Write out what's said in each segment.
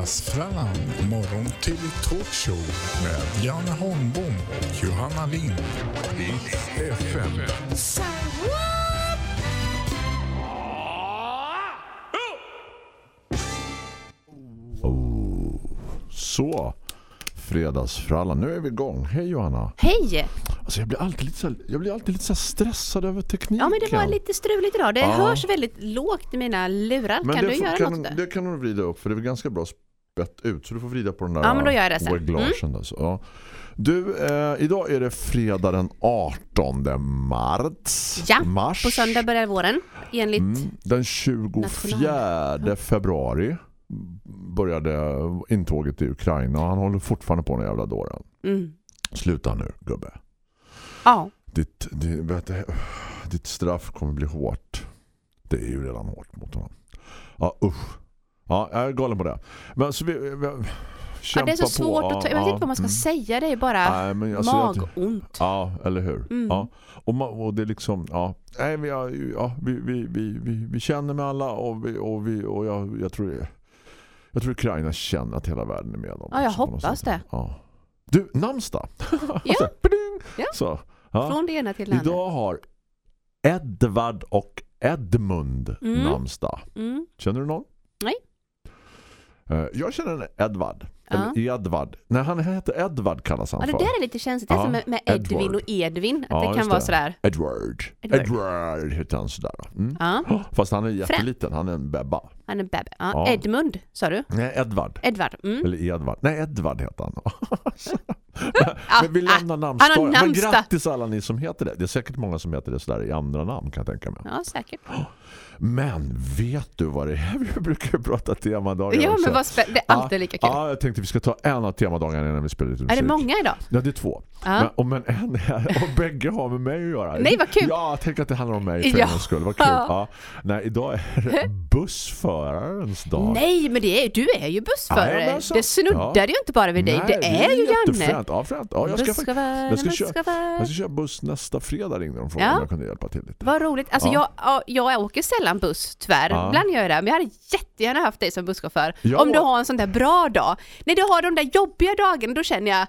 Fredagsfrallan, morgon till talkshow med Janne Holmbom och Johanna Lind. I FM. Så, fredagsfrallan. Nu är vi igång. Hej Johanna. Hej! Alltså jag blir alltid lite så här, jag blir alltid lite så här stressad över tekniken. Ja men det var lite struligt idag. Det Ja. hörs väldigt lågt i mina lurar. Men kan det du får- göra kan, något? Det kan du vrida upp för det är ganska bra spett ut så du får vrida på den där Ja, men då gör jag det sen. reglagen så, ja. Du, eh, idag är det fredag den 18 mars. Ja, mars. På söndag börjar våren enligt... Mm, den 24 februari började intåget i Ukraina och han håller fortfarande på den jävla dåren. Mm. Sluta nu, gubbe. Ja. Ditt, ditt, ditt straff kommer bli hårt. Det är ju redan hårt mot honom. Ja, usch. Ja, jag är galen på det. Men så vi, vi ja, det är så på. svårt att ta... Jag vet inte vad man ska mm. säga. Det är bara Nej, men alltså, magont. Ja, eller hur? Mm. Ja. Och, och det är liksom, ja, nej, vi, ja, vi, vi, vi, vi, vi känner med alla och, vi, och, vi, och jag, jag tror det, jag tror Ukraina känner att hela världen är med dem. Ja, jag också hoppas det. Ja. Du, namnsdag. Ja. Så, pling. Ja. Så, ja. Från det ena till det andra. Idag har Edvard och Edmund Mm. namnsdag. Mm. Känner du någon? Eh, Jag känner en Edvard. Ja. Eller Edvard. Nej, han heter Edvard kallas han Ja, det för. där är lite känsligt. Det är Ja, som med, Edvin Edward. och Edvin. Att Ja, det kan vara det. sådär. Edward. Edward. Edward heter han sådär. Mm. Ja, Fast han är jätteliten. Han är en bebba. han är bebbe. Ja. Ja. Edmund, sa du? Nej, Edvard. Edvard. Mm. Eller Edvard. Nej, Edvard heter han. Ja, Men vi ah, lämnar namnsdagen. Men grattis alla ni som heter det. Det är säkert många som heter det sådär i andra namn kan jag tänka mig. Ja, säkert. Men vet du vad det är? Vi brukar prata temadagar Ja, också. men vad Det är alltid lika kul. Ja, jag tänkte vi ska ta en av temadagarna innan vi spelar lite Är musik. det många idag? Ja, det är två. Ja. Men, och, men en är, och bägge har med mig att göra. Nej, vad kul. Ja, tänk att det handlar om mig för Ja. en gångs skull. Vad kul. Ja. Nej, idag är det bussförarens dag. Nej, men det är, du är ju bussförare. Jajamensan. det snuddar Ja. ju inte bara vid dig. Nej, det är ju Janne. Jättefränt. Ja, fränt. Ja, jag, ska, Busschaufför, jag, ska köra, jag ska köra buss nästa fredag ringde de och frågade Ja. om jag kunde hjälpa till lite. Vad roligt. Alltså Ja. jag, ja, jag åker sällan buss, tyvärr. Ja. Ibland gör jag det. Men jag hade jättegärna haft dig som busschaufför. Ja. Om du har en sån där bra dag. När du har de där jobbiga dagarna, då känner jag...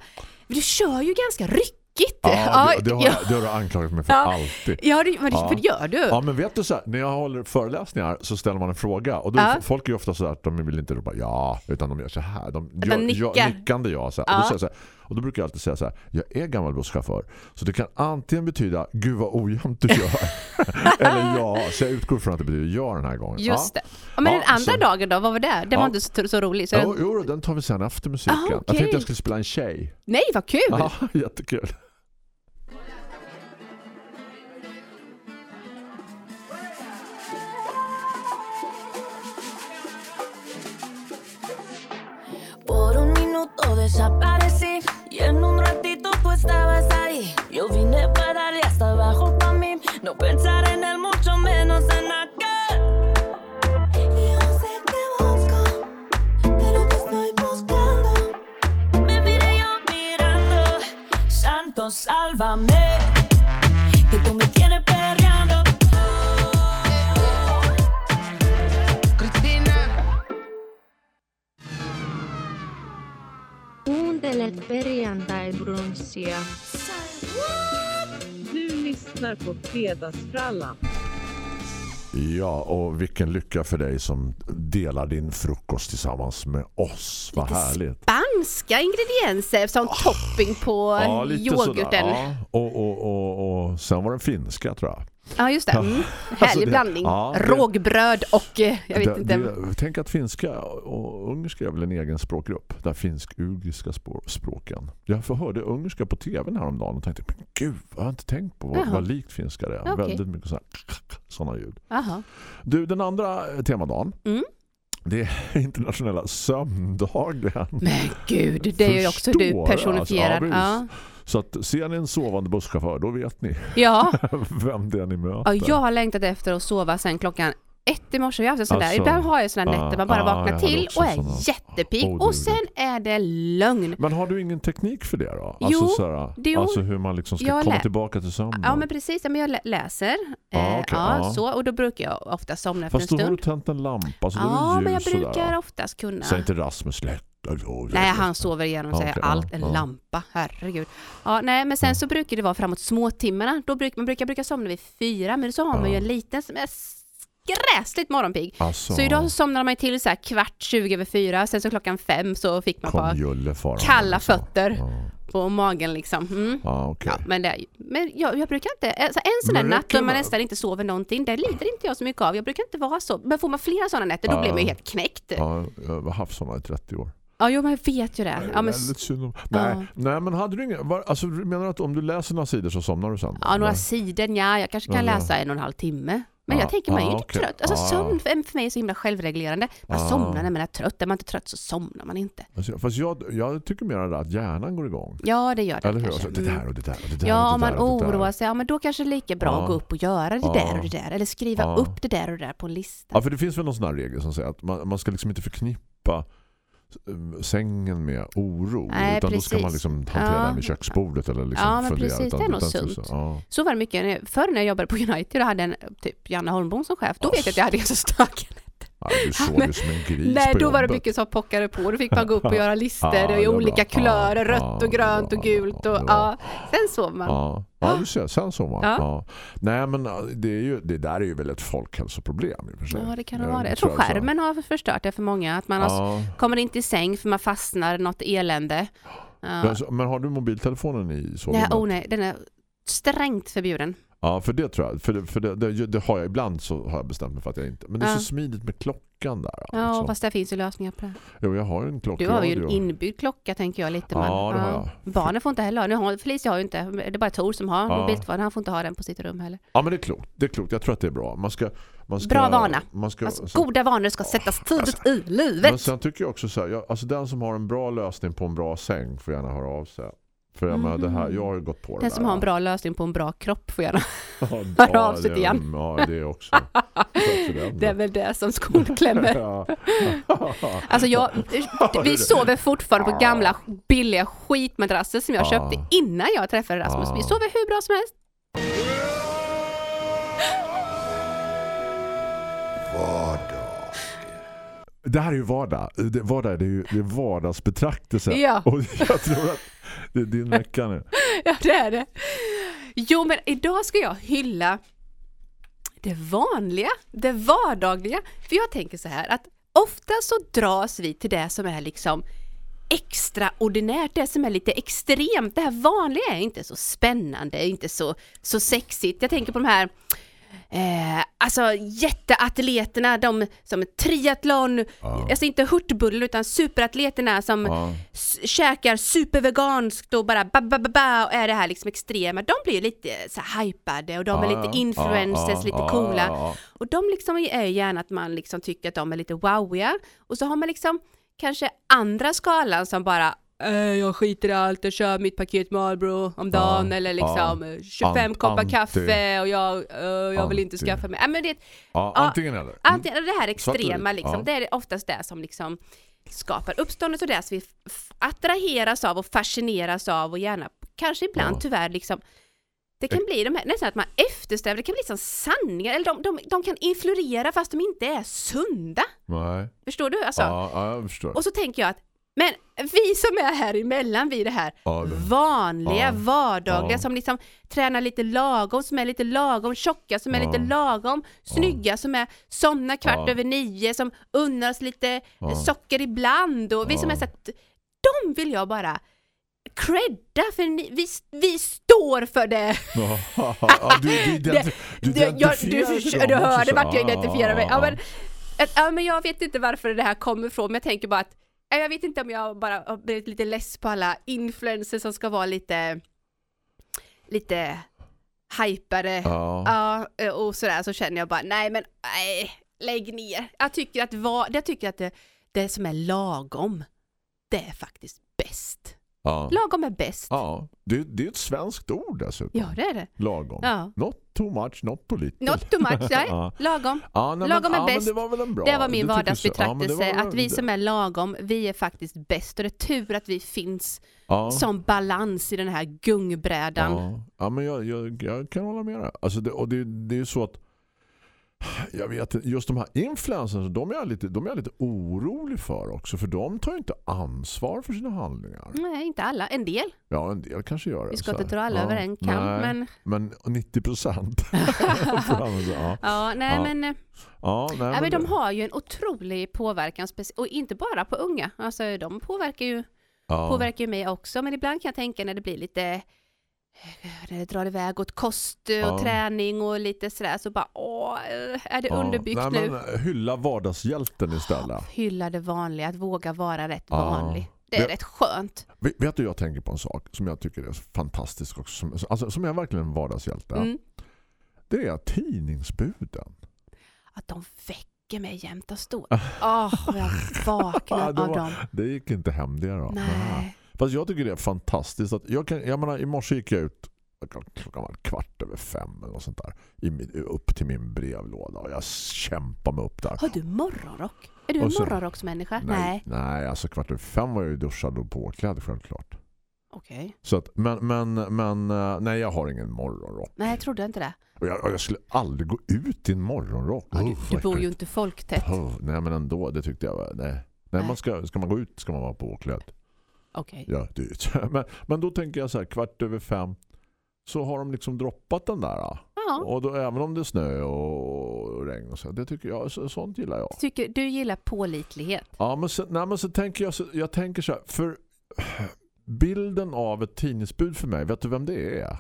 Du kör ju ganska ryckigt. Ja, det, det, har, ja. det har du anklagat mig för Ja. alltid. Ja, det, men Ja. för det gör du. Ja men vet du så här, när jag håller föreläsningar så ställer man en fråga och då Ja. folk är ju ofta så här att de vill inte ropa ja utan de gör så här de gör, nickar. gör, nickande ja, så här. Och, då säger jag så här, och då brukar jag alltid säga så här jag är gammal busschaufför så det kan antingen betyda gud vad ojämnt du gör eller ja så jag utgår från att det betyder ja den här gången Just ja. det. Ja, men Ja, den andra så- dagen då, vad var det? Den Ja. var inte så, så rolig. Så Jo, den, jo, den tar vi sen efter musiken. Ah, Jag okej. tänkte jag skulle spela en tjej. nej, vad kul! Ja, jättekul. Por un minuto desaparecí estabas ahí. Yo vine para darle hasta abajo para mí, no pensar en él, mucho menos en aquel. Yo sé que busco, pero te estoy buscando. Me miré yo mirando, Santo, sálvame, perjantai-brunssia. Du lyssnar på Fredagsfrallan. Ja, och vilken lycka för dig som delar din frukost tillsammans med oss. Vad härligt. Spanska ingredienser som topping på Ja, lite yoghurten. sådär. Ja. Och, och, och, och sen var den finska tror jag. Ja, just det. Mm. Härlig Alltså det- blandning. ja, det- Rågbröd och eh, jag vet Det- inte. tänk att finska och ungerska är väl en egen språkgrupp. Där finsk-ugriska språken. Jag hörde ungerska på tv häromdagen och tänkte, men gud, jag har inte tänkt på vad, vad likt finska det är. Okej. Väldigt mycket sådana ljud. Jaha. Du, den andra temadagen. Mm. Det är internationella sömndagen. Men gud, det är ju också du Förstår, personifierad. alltså, ja, Så att ser ni en sovande busschaufför, då vet ni ja. vem det är ni möter. ja, jag har längtat efter att sova sen klockan ett i morse. Jag har. Alltså, Ibland har jag såna ja, nätter man bara ja, vaknar till och är såna. jättepigg. Oh, och sen är det lögn. Men har du ingen teknik för det då? Jo, Alltså, såhär, det- jo. alltså hur man liksom ska komma tillbaka till sömnen. Ja men precis, ja, men jag lä- läser. Ja, Eh, okej, ja, ja. Så, och då brukar jag ofta somna efter Fast en då har du stund. tänt en lampa så Ja, men jag sådär, brukar va? oftast kunna. Säg inte Rasmus släck. Nej, han sover igenom sig okej, allt. En ja. lampa, herregud. Ja, nej, men sen så brukar det vara framåt småtimmarna. Då brukar man brukar, brukar somna vid fyra, men så har man ju en liten som är gräsligt morgonpigg. Alltså, Så idag så somnade man till så här kvart, 20 över fyra. Sen så klockan fem så fick man bara kalla liksom. fötter Ja, på magen liksom. Mm. ja okej. Ja, men det, men jag, jag brukar inte, alltså en sån där natt då man nästan inte sover någonting, det lider inte jag så mycket av. Jag brukar inte vara så. Men får man flera sådana nätter, då Ja. blir man ju helt knäckt. Ja, jag har haft sådana i 30 år. Jo, men jag vet ju det. Ja, men, synd om... nej, nej, men hade du ingen... Var, alltså, du menar att om du läser några sidor så somnar du sen? ja, några sidor, ja, jag kanske kan Ja. läsa en och en halv timme. Men Ja, jag tänker man är ju ja, okej. trött. Alltså Ja. sömn för, mig är så himla självreglerande. Man Ja. somnar när man är trött. Är man inte trött så somnar man inte. Alltså, fast jag, jag tycker mer att hjärnan går igång. Ja, det gör det Eller hur? Alltså, det där och det där och det där Ja, om man där oroar sig, ja men då kanske det är lika bra Ja. att gå upp och göra det Ja. där och det där. Eller skriva Ja. upp det där och det där på en lista. Ja, för det finns väl någon sån här regel som säger att man, man ska liksom inte förknippa sängen med oro. Nej, utan då ska precis. man liksom hantera Ja. den vid köksbordet eller liksom Ja, men fundera. precis, utan, det är nog utan så- sunt. Ja. Så var det mycket. Förr när jag jobbade på United och hade en typ Janne Holmbom som chef, då vet jag att jag hade ganska stökiga Ja, du såg Men- ju som en gris Nej, på då var det mycket som pockade på. Då fick man gå upp och göra listor Ja, i olika kulörer, Ja, rött och grönt och gult. Och, ja. Sen sov man. Ja, ja du ser, sen så man. Ja. Nej men det, är ju, det där är ju väl ett folkhälsoproblem i för sig. Ja, det kan det vara det. Jag tror skärmen har förstört det för många. Att man Ja. kommer inte i säng för man fastnar något elände. Men, men har du mobiltelefonen i Nej, sovrummet? oh nej, den är strängt förbjuden. Ja, för det tror jag. För, det, för det, det, det har jag ibland så har jag bestämt mig för att jag inte. Men det är Ja. så smidigt med klockan där. Ja, alltså. fast det finns ju lösningar på det. Jo, jag har ju en klocka. Du har ju en inbyggd klocka tänker jag lite. Ja, men, det har jag. Barnen får inte heller ha. Nu har, Felicia har ju inte. Det är bara Tor som har Ja. mobiltelefon. Han får inte ha den på sitt rum heller. Ja, men det är klokt. Det är klokt. Jag tror att det är bra. Man ska, man ska, Bra vana. Man ska, Alltså, så- goda vanor ska sättas tidigt i men livet. sen tycker jag också så här, jag, alltså den som har en bra lösning på en bra säng får gärna höra av sig. För jag, menar, det här, jag har gått på det Den som där. har en bra lösning på en bra kropp får gärna. Ja, Hör av sig det- till Jan. Ja, det är också. Det är väl det som skon klämmer. Alltså jag, vi sover fortfarande på gamla billiga skitmadrasser som jag Ja. köpte innan jag träffade Rasmus. Vi sover hur bra som helst. Det här är ju vardag. Det, vardag det är ju det är vardagsbetraktelse. Ja. Och jag tror att det är din vecka nu. Ja, det är det. Jo, men idag ska jag hylla det vanliga, det vardagliga. För jag tänker så här att ofta så dras vi till det som är liksom extraordinärt, det som är lite extremt. Det här vanliga är inte så spännande, inte så, så sexigt. Jag tänker på de här Eh, alltså jätteatleterna, de som triathlon, Ja. alltså inte hurtbullar utan superatleterna som Ja. käkar superveganskt och bara ba, ba, ba, ba, och är det här liksom extrema, de blir ju lite så här hypade och de är Ja, lite ja. influencers, lite coola. Och de liksom är gärna att man liksom tycker att de är lite wowiga. Och så har man liksom kanske andra skalan som bara "Eh, jag skiter i allt och kör mitt paket Marlboro om dagen Ja, eller liksom ja. eh, 25 Ant- koppar anti- kaffe och jag, eh, jag vill inte skaffa mig. Ja, men det, Ja, antingen eller. Mm. Antingen det här extrema liksom, det är oftast det som liksom skapar uppståndelse och det som vi attraheras av och fascineras av och gärna kanske ibland tyvärr liksom det kan bli de här, nästan att man eftersträvar, det kan bli som sanningar, eller de, de, de kan influera fast de inte är sunda. Nej. Förstår du? Alltså, Ja, ja, jag förstår. Och så tänker jag att, men vi som är här emellan, vi det här Ja, vanliga, Ja. vardagliga, Ja. som liksom tränar lite lagom, som är lite lagom tjocka, som är lite lagom snygga, som är somnar kvart över nio, som unnar oss lite Ja. socker ibland och vi som är så att de vill jag bara credda för ni, vi, vi står för det. du, du, du, jag, du, du, du också, hörde vart jag Ja, identifierar mig. Ja, men, ja, men jag vet inte varför det här kommer ifrån, men jag tänker bara att jag vet inte om jag bara har blivit lite less på alla influencers som ska vara lite lite hypade. Ja. Ja, och sådär så känner jag bara nej men nej, lägg ner. Jag tycker att, vad, jag tycker att det, det som är lagom, det är faktiskt bäst. Ja. Lagom är bäst. ja. Det, det är ett svenskt ord dessutom. Ja, det är det. Lagom. Ja. Något too much, not too little. Not too much, nej. Ja. Lagom. Ja, nej, Lagom är men, ja, bäst. Det var väl en bra. Det var min. Ja, vardagsbetraktelse, var- att vi som är lagom, vi är faktiskt bäst och det är tur att vi finns ja. som balans i den här gungbrädan. Ja, ja men jag, jag, jag kan hålla med dig. Alltså det, och det, det är så att jag vet just de här influencers de är jag lite, de är jag lite orolig för också för de tar ju inte ansvar för sina handlingar. Nej, inte alla. En del. Ja, en del kanske gör det. Vi ska inte dra alla ja, över en kam. Men, men 90 procent. ja. ja, nej, Ja. men, eh, Ja, nej, nej, men de det- har ju en otrolig påverkan. Och inte bara på unga. Alltså, de påverkar ju, ja. påverkar ju mig också. Men ibland kan jag tänka när det blir lite när det drar iväg åt kost och Ja. träning och lite sådär så bara åh, eh, är det Ja, underbyggt nej, nu? Men hylla vardagshjälten istället. Hylla det vanliga, att våga vara rätt Ja. vanlig. Det är Det- rätt skönt. Vet vet du, jag tänker på en sak som jag tycker är fantastisk också. Som, alltså, som är verkligen en vardagshjälte. Mm. Det är tidningsbuden. Att de väcker mig jämt och stort. Åh, vad jag vaknar av var- dem. Det gick inte hem det då. Nej. Fast jag tycker det är fantastiskt. Att jag, kan, jag menar, i morse gick jag ut klockan var kvart över fem eller något sånt där. Min- upp till min brevlåda och jag kämpar mig upp där. Har du morgonrock? Är du en så- morgonrocksmänniska? Nej, Nej. nej, alltså kvart över fem var jag ju duschad och påklädd självklart. Okej. Så att, men, men, men eh, nej, jag har ingen morgonrock. Nej, jag trodde inte det. Och jag, och jag skulle aldrig gå ut i en morgonrock. Ja, du, Uff, du bor ju inte folktätt. Oh, nej, men ändå, det tyckte jag var... Nej. Nej, Nej. Man ska, ska man gå ut ska man vara påklädd. Okej. Ja, det, men, men då tänker jag så här, kvart över fem så har de liksom droppat den där. då. Ja. Och då, även om det är snö och regn och så, det tycker jag, så, sånt gillar jag. Tycker, du gillar pålitlighet. Ja, men så, nej, men så tänker jag, så, jag tänker så här, för bilden av ett tidningsbud för mig, vet du vem det är?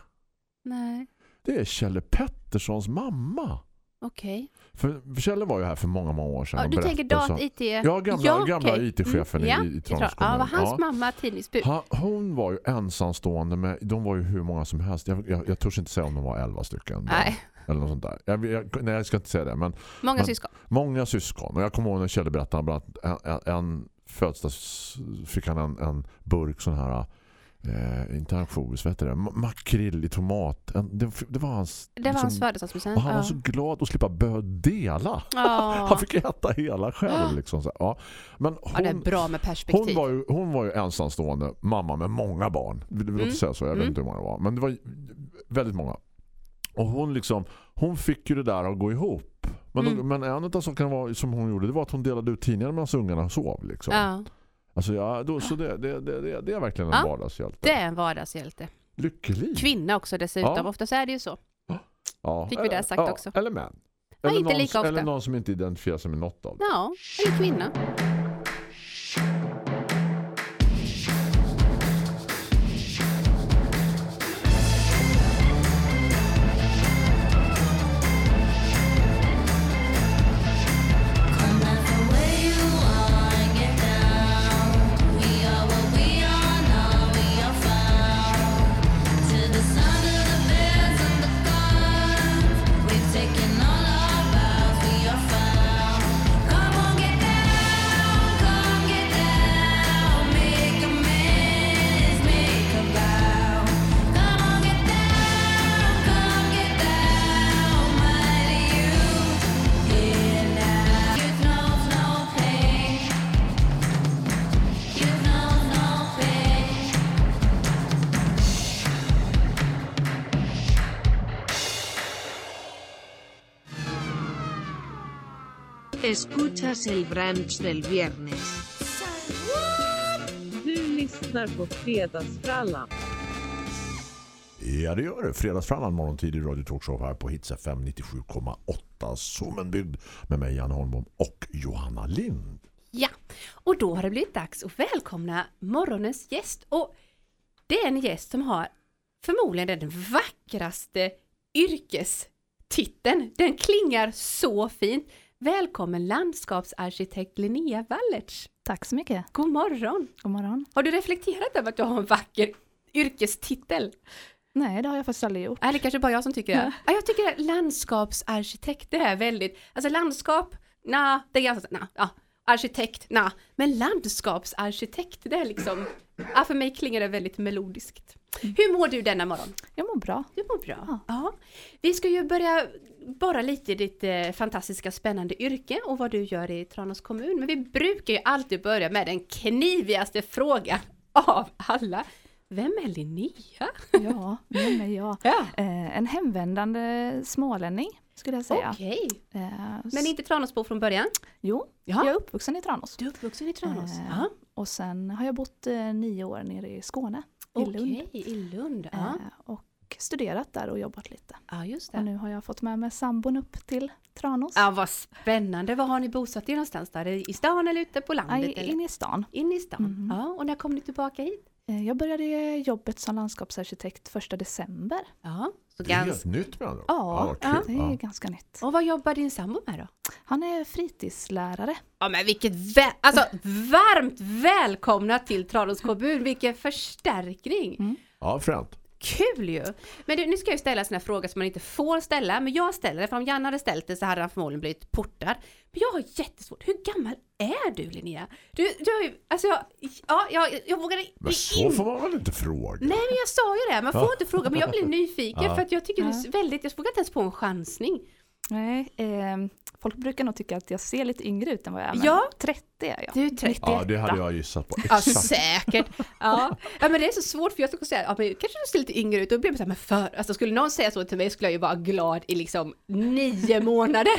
Nej. Det är Kjelle Petterssons mamma. Okej. För, för Kjelle var ju här för många, många år sedan Ja, du tänker berättade dat så- IT? Ja, gamla, gamla. IT-chefen Mm, ja. i, i tror- Ja, var hans Ja. mamma tidningsbud? Ha, hon var ju ensamstående med, de var ju hur många som helst. Jag, jag, jag törs inte säga om de var elva stycken. Nej, Eller något sånt där. Jag, jag, nej, jag ska inte säga det. Men många Men- syskon. många syskon. Och jag kommer ihåg när Kjelle berättade annat en, en, en födelsedags fick han en, en burk sån här eh, inte ansjovis, det? Ma- Makrill i tomat. Det, det var hans... Det var liksom- hans födelsedagspresent. han var Ja. så glad att slippa börja dela. Ja. Han fick äta hela själv. Liksom, så, ja. Men hon, ja, det är bra med perspektiv. hon, var ju, hon var ju ensamstående mamma med många barn. Vill du Mm. säga så? Jag vet Mm. inte hur många det var. Men det var väldigt många. Och hon liksom, hon fick ju det där att gå ihop. Men, Mm. men en av sakerna var, som hon gjorde det var att hon delade ut tidningar medan ungarna sov. Liksom. Ja, Alltså, ja, då, så det, det, det, det, är verkligen en Ja, vardagshjälte. det är en vardagshjälte. Lycklig. Kvinna också dessutom. Ja. Oftast är det ju så. Ja. Fick vi det Eller- sagt ja, också. Eller män. Ja, eller, inte någon, lika ofta. eller någon som inte identifierar sig med något av det. Ja, eller kvinna. Escuchas el brunch del viernes. Du lyssnar på Fredagsfrallan. Ja, det gör det. Fredagsfrannan morgontid i Radio Talkshow här på Hits FM 97,8 Sommenbygd med mig Jan Holmbom och Johanna Lind. Ja, och då har det blivit dags att välkomna morgonens gäst. Och det är en gäst som har förmodligen den vackraste yrkestiteln. Den klingar så fint. Välkommen landskapsarkitekt Linnea Wallertz. Tack så mycket. God morgon! God morgon. Har du reflekterat över att du har en vacker yrkestitel? Nej, det har jag faktiskt aldrig gjort. Det kanske bara jag som tycker det? Ja, jag tycker att landskapsarkitekt, det är väldigt, alltså landskap, na, det är ganska, na, ja, arkitekt, na, men landskapsarkitekt, det är liksom Ja, för mig klingar det väldigt melodiskt. Hur mår du denna morgon? Jag mår bra. Du mår bra. Ja. Ja. Vi ska ju börja bara lite i ditt eh, fantastiska spännande yrke och vad du gör i Tranås kommun. Men vi brukar ju alltid börja med den knivigaste frågan av alla. Vem är Linnea? Ja, vem är jag? Ja. Eh, en hemvändande smålänning skulle jag säga. Okej. Eh, Men inte Tranåsbo från början? Jo, Ja. jag är uppvuxen i Tranås. Du är uppvuxen i Tranås? Eh, Ja. Och sen har jag bott eh, nio år nere i Skåne, i Okej, Lund. i Lund. Ja. Eh, och studerat där och jobbat lite. ja, just Och det. nu har jag fått med mig sambon upp till Tranås. Ja, vad spännande. Var har ni bosatt er någonstans där? I stan eller ute på landet? Eller? in i stan. In i stan? Mhm. Ja, och när kom ni tillbaka hit? Eh, Jag började jobbet som landskapsarkitekt första december. Ja, så Det är helt ganska... nytt med andra. Ja, ja. Det är Ja. ganska nytt. Och vad jobbar din sambo med då? Han är fritidslärare. Ja men vilket vä- alltså, varmt välkomna till Tranås kommun, vilken förstärkning! ja, fränt. Kul ju! Men du, nu ska jag ju ställa såna här frågor som man inte får ställa, men jag ställer det, för om Janne hade ställt det så hade han förmodligen blivit portad. Men jag har jättesvårt, hur gammal är du Linnea? Du, du har ju, alltså jag, ja, jag, jag vågar Men så får man väl inte fråga? Nej men jag sa ju det, man får inte fråga, men jag blir nyfiken för att jag tycker det är väldigt, jag vågar inte ens på en chansning. Nej, eh, folk brukar nog tycka att jag ser lite yngre ut än vad jag är. Men Ja. 30 är jag. Du är 30. Ja, det hade jag gissat på. Ja, Exakt. säkert. Ja. ja, men det är så svårt för jag skulle säga, ja, men kanske du ser lite yngre ut. Då blir jag så här, men för, alltså skulle någon säga så till mig skulle jag ju vara glad i liksom nio månader.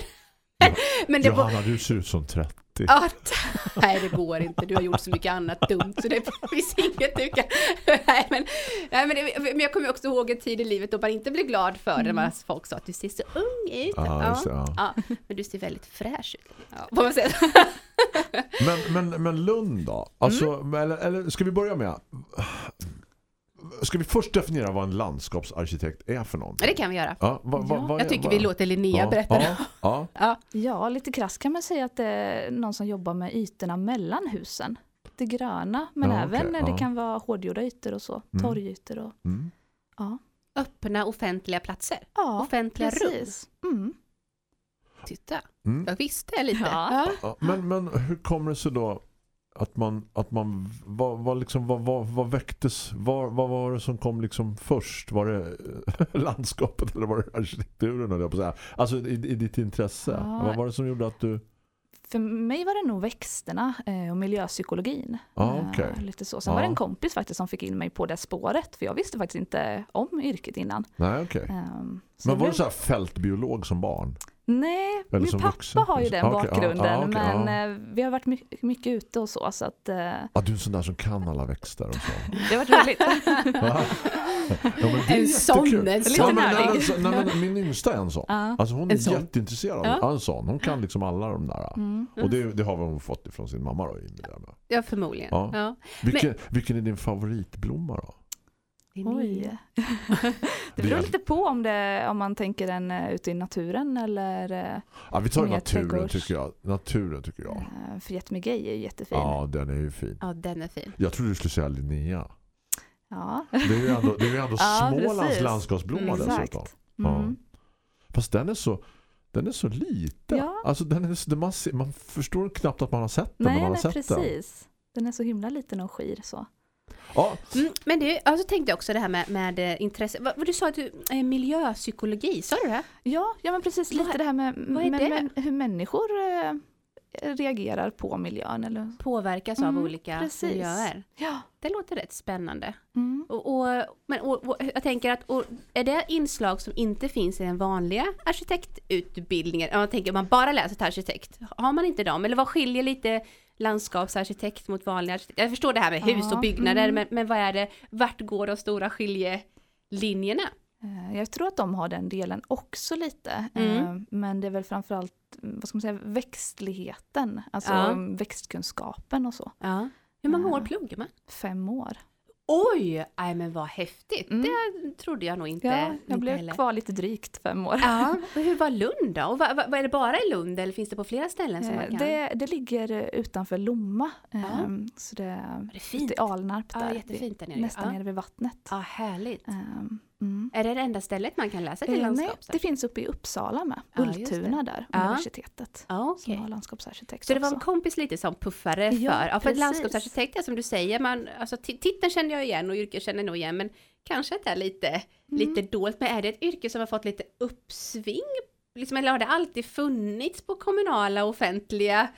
men det var, Johanna, du ser ut som 30. Ja, t- nej det går inte, du har gjort så mycket annat dumt så det finns inget du kan, nej men, nej, men, det, men jag kommer också ihåg en tid i livet då man inte blev glad för det, när folk sa att du ser så ung ut. Ja, just det, ja. Ja, men du ser väldigt fräsch ut. Ja, får man säga. Men, men, men Lund då? Alltså, Mm. eller, eller ska vi börja med... Ska vi först definiera vad en landskapsarkitekt är för någonting? Det kan vi göra. Ja, vad, vad, vad Jag tycker vi låter Linnea ja, berätta. Ja, ja. Ja. Ja, lite krasst kan man säga att det är någon som jobbar med ytorna mellan husen. Det gröna, men Ja, även när det ja. kan vara hårdgjorda ytor och så. Mm. Torgytor och Mm. ja. Öppna offentliga platser. ja Offentliga rum. precis. Mm. Titta, Mm. jag visste lite. Ja. Ja, men, men hur kommer det sig då att man, att man vad, vad, liksom, vad, vad, vad väcktes, vad, vad var det som kom liksom först? Var det eh, landskapet eller var det arkitekturen? Eller på? Alltså i, i ditt intresse. Ja. Vad var det som gjorde att du... För mig var det nog växterna eh, och miljöpsykologin. Ja, Eh, okej. Lite så. Sen Ja. var det en kompis faktiskt som fick in mig på det spåret. För jag visste faktiskt inte om yrket innan. Nej, okej. Ehm, så Men var blev- du så här fältbiolog som barn? Nej, Eller min pappa vuxen? har ju den ja, bakgrunden. ja, okej, men ja. eh, vi har varit mycket, mycket ute och så. så att, Ja, du är en sån där som kan alla växter och så. det har varit roligt. Ja, men En sån, en sån. Ja, men, nej, nördig. men, men min yngsta är en sån. Ja. Alltså hon är En sån. jätteintresserad Ja. av en sån. Hon kan liksom alla de där. Mm. Och det, det har hon fått ifrån sin mamma då. jag mig. Ja, förmodligen. Ja. Ja. Vilken, vilken är din favoritblomma då? Oj. det beror lite på om, det, om man tänker den eh, ute i naturen eller eh, Ja, vi tar naturen trädgårds. tycker jag. Naturen tycker jag. eh, Förgätmigej är ju jättefin. Ja, den är ju fin. Ja, den är fin. Jag trodde du skulle säga Linnea. Ja, Det är ju ändå, det är ju ändå Ja, Smålands precis. landskapsblomma dessutom. exakt. Ja. Mm. Fast den är så den är så liten. Ja. Alltså den är, så- man, ser, man förstår knappt att man har sett den Nej, man nej har sett den. precis. Den är så himla liten och skir så. Ja, Mm, men du, alltså tänkte jag också det här med, med eh, intresse. Vad, vad du sa att du, eh, miljöpsykologi, sa du det? Ja, ja men precis Vad- lite det här med, vad är med, det? med hur människor eh, reagerar på miljön. Eller? Påverkas Mm, av olika precis. miljöer. Ja. Det låter rätt spännande. Mm. Och, och, men, och, och, jag tänker att och, är det inslag som inte finns i den vanliga arkitektutbildningen? Om man tänker om man bara läser till arkitekt, har man inte dem? Eller vad skiljer lite landskapsarkitekt mot vanlig arkitekt? Jag förstår det här med hus och byggnader, mm. men, men vad är det, vart går de stora skiljelinjerna? Eh, Jag tror att de har den delen också lite. Mm. Eh, Men det är väl framförallt mm, vad ska man säga, växtligheten, alltså Ja. växtkunskapen och så. Ja. Hur många år Ja. pluggar man? Fem år. Oj! Nej men vad häftigt! Mm. Det trodde jag nog inte, Ja, inte jag blev heller. kvar lite drygt fem år. Ja, och hur var Lund då? Och vad, vad är det bara i Lund eller finns det på flera ställen som man Eh, kan? Det, det ligger utanför Lomma. Ja. ehm, Så det det är fint. i Alnarp Ja, där. jättefint där nere. Nästan Ja. nere vid vattnet. Ja, härligt. Ehm, Mm. Är det det enda stället man kan läsa till Eh, nej, landskapsarkitekt? det finns uppe i Uppsala med. Ja, just Ultuna där, Ja. universitetet. Ja, Som okej. har landskapsarkitekt Så det var en kompis lite som puffare Ja, för, ja, för precis. landskapsarkitekt är som du säger, man, alltså ti- titeln känner jag igen och yrket känner jag nog igen, men kanske att det är lite, Mm. lite dolt, men är det ett yrke som har fått lite uppsving? Liksom, eller har det alltid funnits på kommunala offentliga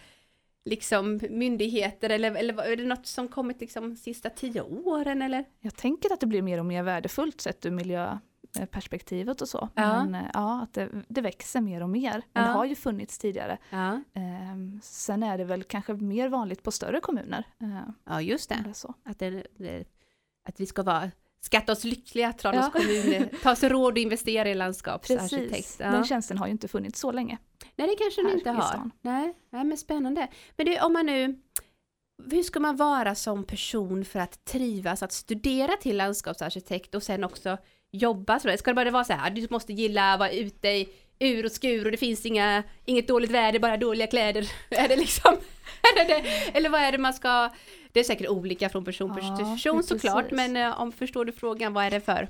liksom myndigheter eller, eller är det något som kommit liksom sista tio åren eller? Jag tänker att det blir mer och mer värdefullt sett ur miljöperspektivet och så. Ja. Men eh, ja, att det, det växer mer och mer. Men Ja. det har ju funnits tidigare. Ja, Ehm, sen är det väl kanske mer vanligt på större kommuner. eh, ja just det. Att, det, det, att vi ska vara skatta oss lyckliga, Tranås Ja. kommun, ta sig råd och investera i landskapsarkitekt. Precis, Ja. den tjänsten har ju inte funnits så länge. Nej, det kanske den inte har. Nej, nej, men spännande. Men du, om man nu, hur ska man vara som person för att trivas att studera till landskapsarkitekt och sen också jobba? Så ska det bara vara så här, du måste gilla att vara ute i ur och skur och det finns inga, inget dåligt väder, bara dåliga kläder. Är det liksom, är det det? Eller vad är det man ska, det är säkert olika från person till Ja, person såklart, precis. men eh, om förstår du frågan, vad är det för?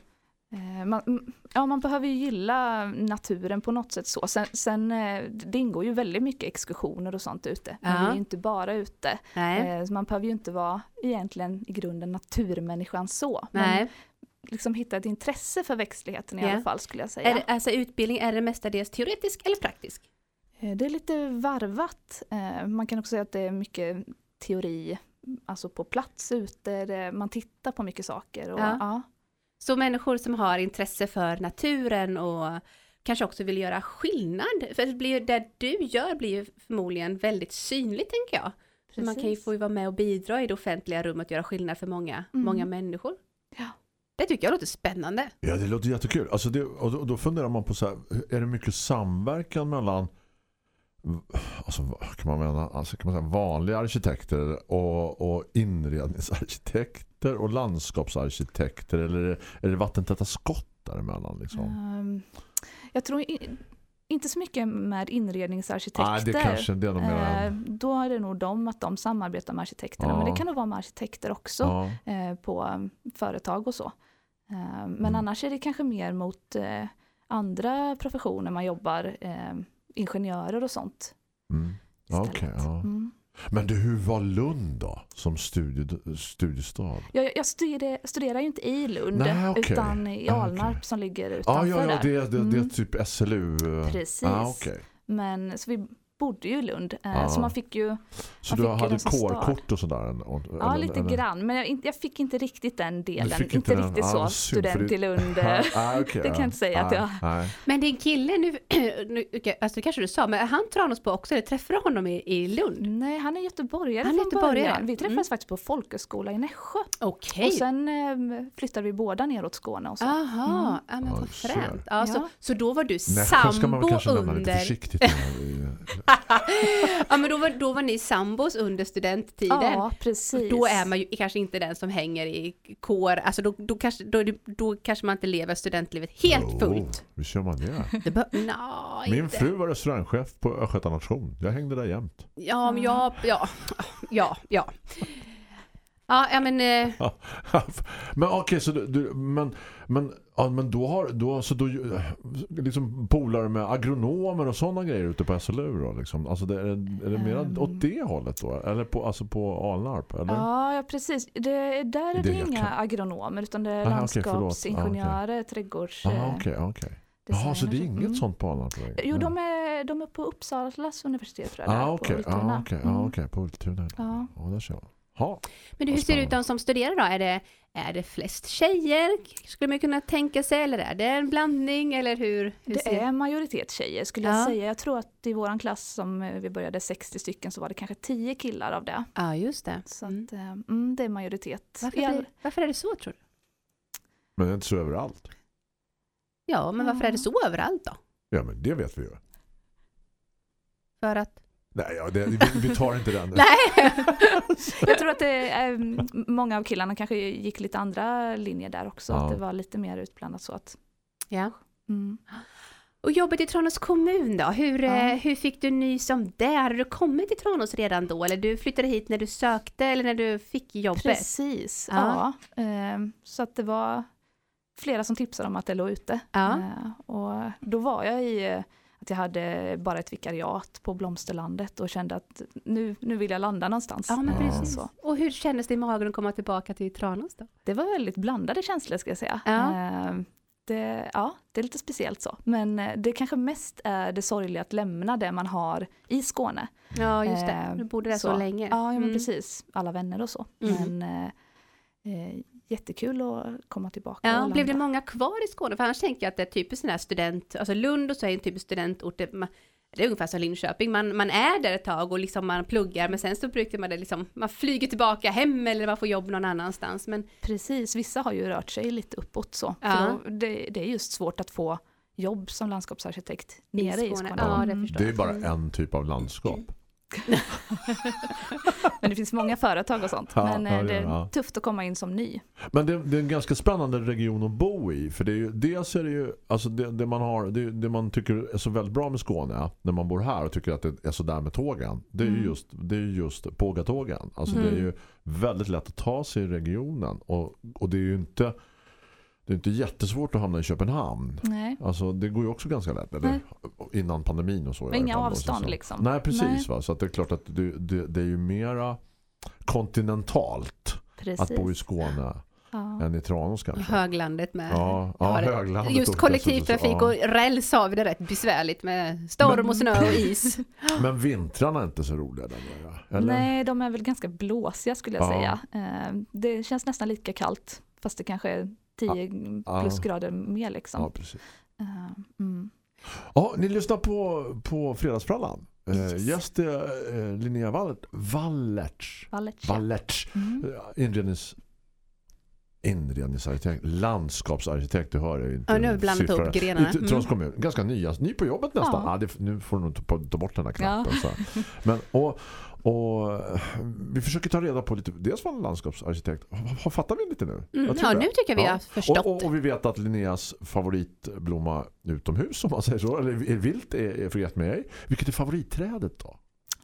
Eh, Man, ja, man behöver ju gilla naturen på något sätt så. Sen, sen eh, det ingår ju väldigt mycket exkursioner och sånt ute. Men Ja. är ju inte bara ute. Nej, Eh, Så man behöver ju inte vara egentligen i grunden naturmänniskan så. Men liksom hitta ett intresse för växtligheten i Ja. alla fall skulle jag säga. Är det, alltså utbildning, är det mestadels teoretisk eller praktisk? Det är lite varvat. Man kan också säga att det är mycket teori, alltså på plats ute, man tittar på mycket saker. Och, Ja. ja. Så människor som har intresse för naturen och kanske också vill göra skillnad. För det, blir, det du gör blir ju förmodligen väldigt synligt tänker jag. Så man kan ju Precis. få vara med och bidra i det offentliga rummet och göra skillnad för många, Mm. många människor. Ja. Det tycker jag låter spännande. Ja, det låter jättekul. Alltså det, och då, då funderar man på så här, är det mycket samverkan mellan alltså, kan man mena, alltså, kan man säga, vanliga arkitekter och, och inredningsarkitekter och landskapsarkitekter eller är det, vattentäta skott däremellan liksom? Ehm, Jag tror inte så mycket med inredningsarkitekter. Nej, det kanske det är nog mer Eh, Då är det nog de att de samarbetar med arkitekterna. Ja. Men det kan nog vara med arkitekter också ja. eh, på um, företag och så. Men Mm. annars är det kanske mer mot eh, andra professioner man jobbar, ingenjörer och sånt. Mm. Ja, okej, ja. Mm. Men du, hur var Lund då som studie, studiestad? Jag, jag studerar, studerar ju inte i Lund Nej, okej. utan i Ah, Alnarp okej. som ligger Ja, utanför ja, ja där. det, det, det är Mm. typ SLU. Precis. Ah. Men så vi bodde ju i Lund eh, Ja. så man fick ju Så Man du hade kårkort och sådär? Och- Ja, eller- lite eller- grann. Men jag, jag fick inte riktigt den delen. Inte, inte den. riktigt Ah, så. Student det- i Lund. Ah, Det kan ja. jag inte säga att Nej, jag- Nej. Men din kille nu, nu alltså det kanske du sa, men är han Tranås på också? Eller träffade du honom i, i Lund? Nej, han är göteborgare Han är från göteborgare. början. Vi träffades Mm. faktiskt på folkhögskola i Nässjö. Okej. Och sen eh, flyttade vi båda neråt Skåne och så. Aha, Mm. ja, men vad fränt. Ja, Så, Ja. så då var du Nässjö ska man sambo väl kanske nämna lite under... försiktigt. ja, men då var, då var ni sambos under studenttiden. Ja, precis. Då är man ju kanske inte den som hänger i kår, alltså då, då, kanske, då, då kanske man inte lever studentlivet helt fullt. Hur kör man det? Det no, Min inte. fru var restaurangchef på Östgöta Nation. Jag hängde där jämt. Ja, men ja, ja, ja, ja. Ja, ja men... eh, men okej, så du, men, men, ja, men då har då, alltså då, liksom polare med agronomer och sådana grejer ute på SLU då, liksom. Alltså det, är, är det mer Ehm. åt det hållet då? Eller på, alltså på Alnarp? Eller? Ja, ja, precis. Det, där är Det det, inga kan. agronomer utan det är Aha, förlåt. landskapsingenjörer, trädgårds... Jaha, eh, okej, okej. Jaha, så det är inget Mm. sånt på Alnarp? Jo, de är, de är på Uppsalas universitet tror jag. Ah, okej, Ultuna. ah, okej, Mm. ah, okej, på Ultuna. Ja. Ja, där ser man. Ha. Men du, hur ser det ut de som studerar då? Är det, är det flest tjejer? Skulle man kunna tänka sig? Eller är det en blandning? Eller hur? hur Det ser- är majoritet tjejer skulle Ja. jag säga. Jag tror att i våran klass som eh, vi började 60 stycken så var det kanske 10 killar av det. Ja, just det. Så Mm. att, eh, mm, det är majoritet. Varför, all- blir, varför är det så tror du? Men det är inte så överallt. Ja, men varför är det så överallt då? Ja, men det vet vi ju. För att... Nej, ja, det, vi, vi tar inte den. Nej! jag tror att det mm, många av killarna kanske gick lite andra linjer där också. Ja. Att det var lite mer utblandat så att... ja. Mm. Och jobbet i Tranås kommun då? Hur, Ja. eh, hur fick du nys om det? Hade du kommit till Tranås redan då? Eller du flyttade hit när du sökte eller när du fick jobbet? Precis, Ja. ja. Ehm, Så att det var flera som tipsade om att det låg ute. Ja. Eh, och då var jag i eh, att jag hade bara ett vikariat på Blomsterlandet och kände att nu, nu vill jag landa någonstans. Ja, men precis. Så. Och hur kändes det i magen att komma tillbaka till Tranås då? Det var väldigt blandade känslor ska jag säga. Ja. Eh, Det, ja, det är lite speciellt så. Men eh, det kanske mest är det sorgliga att lämna det man har i Skåne. Ja, just det. Eh, Du bodde där så, så. länge. Ja, ja men Mm. precis. Alla vänner och så. Mm. Men eh, eh, jättekul att komma tillbaka Ja, blev det många kvar i Skåne? För annars tänker jag att det är typiskt sån här student, alltså Lund och så är en typisk studentort, det, man, det är ungefär som Linköping, man, man är där ett tag och liksom man pluggar, men sen så brukar man det liksom, man flyger tillbaka hem eller man får jobb någon annanstans, men Precis, vissa har ju rört sig lite uppåt så. Ja. För det, det är just svårt att få jobb som landskapsarkitekt nere i Skåne. Ja, det Mm. Det är bara en typ av landskap. Men det finns många företag och sånt. Ja, Men eh, ja, det det är ja. tufft att komma in som ny. Men det, det är en ganska spännande region att bo i. För det är ju, dels är det ju, alltså det, det man har, det, det man tycker är så väldigt bra med Skåne när man bor här och tycker att det är så där med tågen. Det är ju Mm. just, det är ju just pågatågen. Alltså det är ju väldigt lätt att ta sig i regionen. Och, och det är ju inte det är inte jättesvårt att hamna i Köpenhamn. Nej. Alltså det går ju också ganska lätt. Eller, Nej. innan pandemin och så. Men inga avstånd, så- liksom. Nej, precis. Nej. Va? Så att det är klart att det, det, det är ju mera kontinentalt Precis. att bo i Skåne Ja. än i Tranås kanske. Höglandet med Ja, ja, det- höglandet Just kollektivtrafik ja. och räls har vi det rätt besvärligt med storm och snö och is. Men vintrarna är inte så roliga där. Eller? Nej, de är väl ganska blåsiga skulle jag Ja. säga. Eh, Det känns nästan lika kallt fast det kanske är 10 Ja. plusgrader mer liksom. Ja, precis. Eh, Mm. Ja, ni lyssnar på, på Fredagsfrallan. Eh, Yes. Gäst är eh, Linnea Wallert, Wallertz. Valletja. Wallertz. Mm. Inrednings, inredningsarkitekt, landskapsarkitekt, du hör jag inte. Ja, nu har vi blandat ihop grenarna. Mm. Trons kommun, ganska nya, ny på jobbet nästan. Ja. Ja. det, nu får du nog ta, ta bort den här knappen. Så. här. Men, och, och eh, vi försöker ta reda på lite, dels vad en landskapsarkitekt, har- fattar vi lite nu? Mm, ja, nu tycker jag vi har förstått. Och, och, och vi vet att Linneas favoritblomma utomhus, om man säger så, eller vilt, är, är förget med. Vilket är favoritträdet då?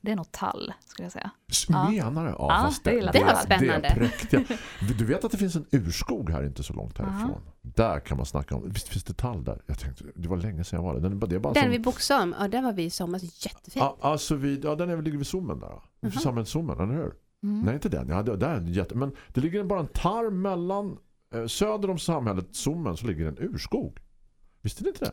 Det är nog tall skulle jag säga. Menar du? Ja, Ja, fast det Det jag. var spännande. Det är präktiga. Du vet att det finns en urskog här inte så långt härifrån. Där kan man snacka om. Visst finns det tall där? Jag tänkte, det var länge sedan jag var där. Den, det är bara Den som, vid Boxholm, ja där var vi i somras, jättefint. ja, alltså vid, ja, den är ligger vid Zoomen där. Vid Mhm. Samhällszoomen, eller hur? Mm. Nej, inte den. Ja, det, där är det jätte, men det ligger bara en tarm mellan eh, söder om samhället Zoomen så ligger en urskog. Visste ni inte det?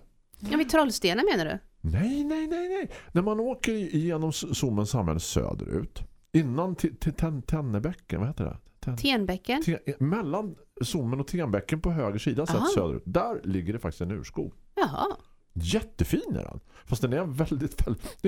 Ja, vid Trollstena menar du? Nej, nej, nej, nej. När man åker igenom Zoomens samhälle söderut innan till, till Ten- Tennebäcken, vad heter det? Ten, Tenbäcken? Te- mellan Zoomen och Tenbäcken på höger sida sett söderut. Där ligger det faktiskt en urskog. Jaha. Jättefin är den. Fast den är väldigt, väldigt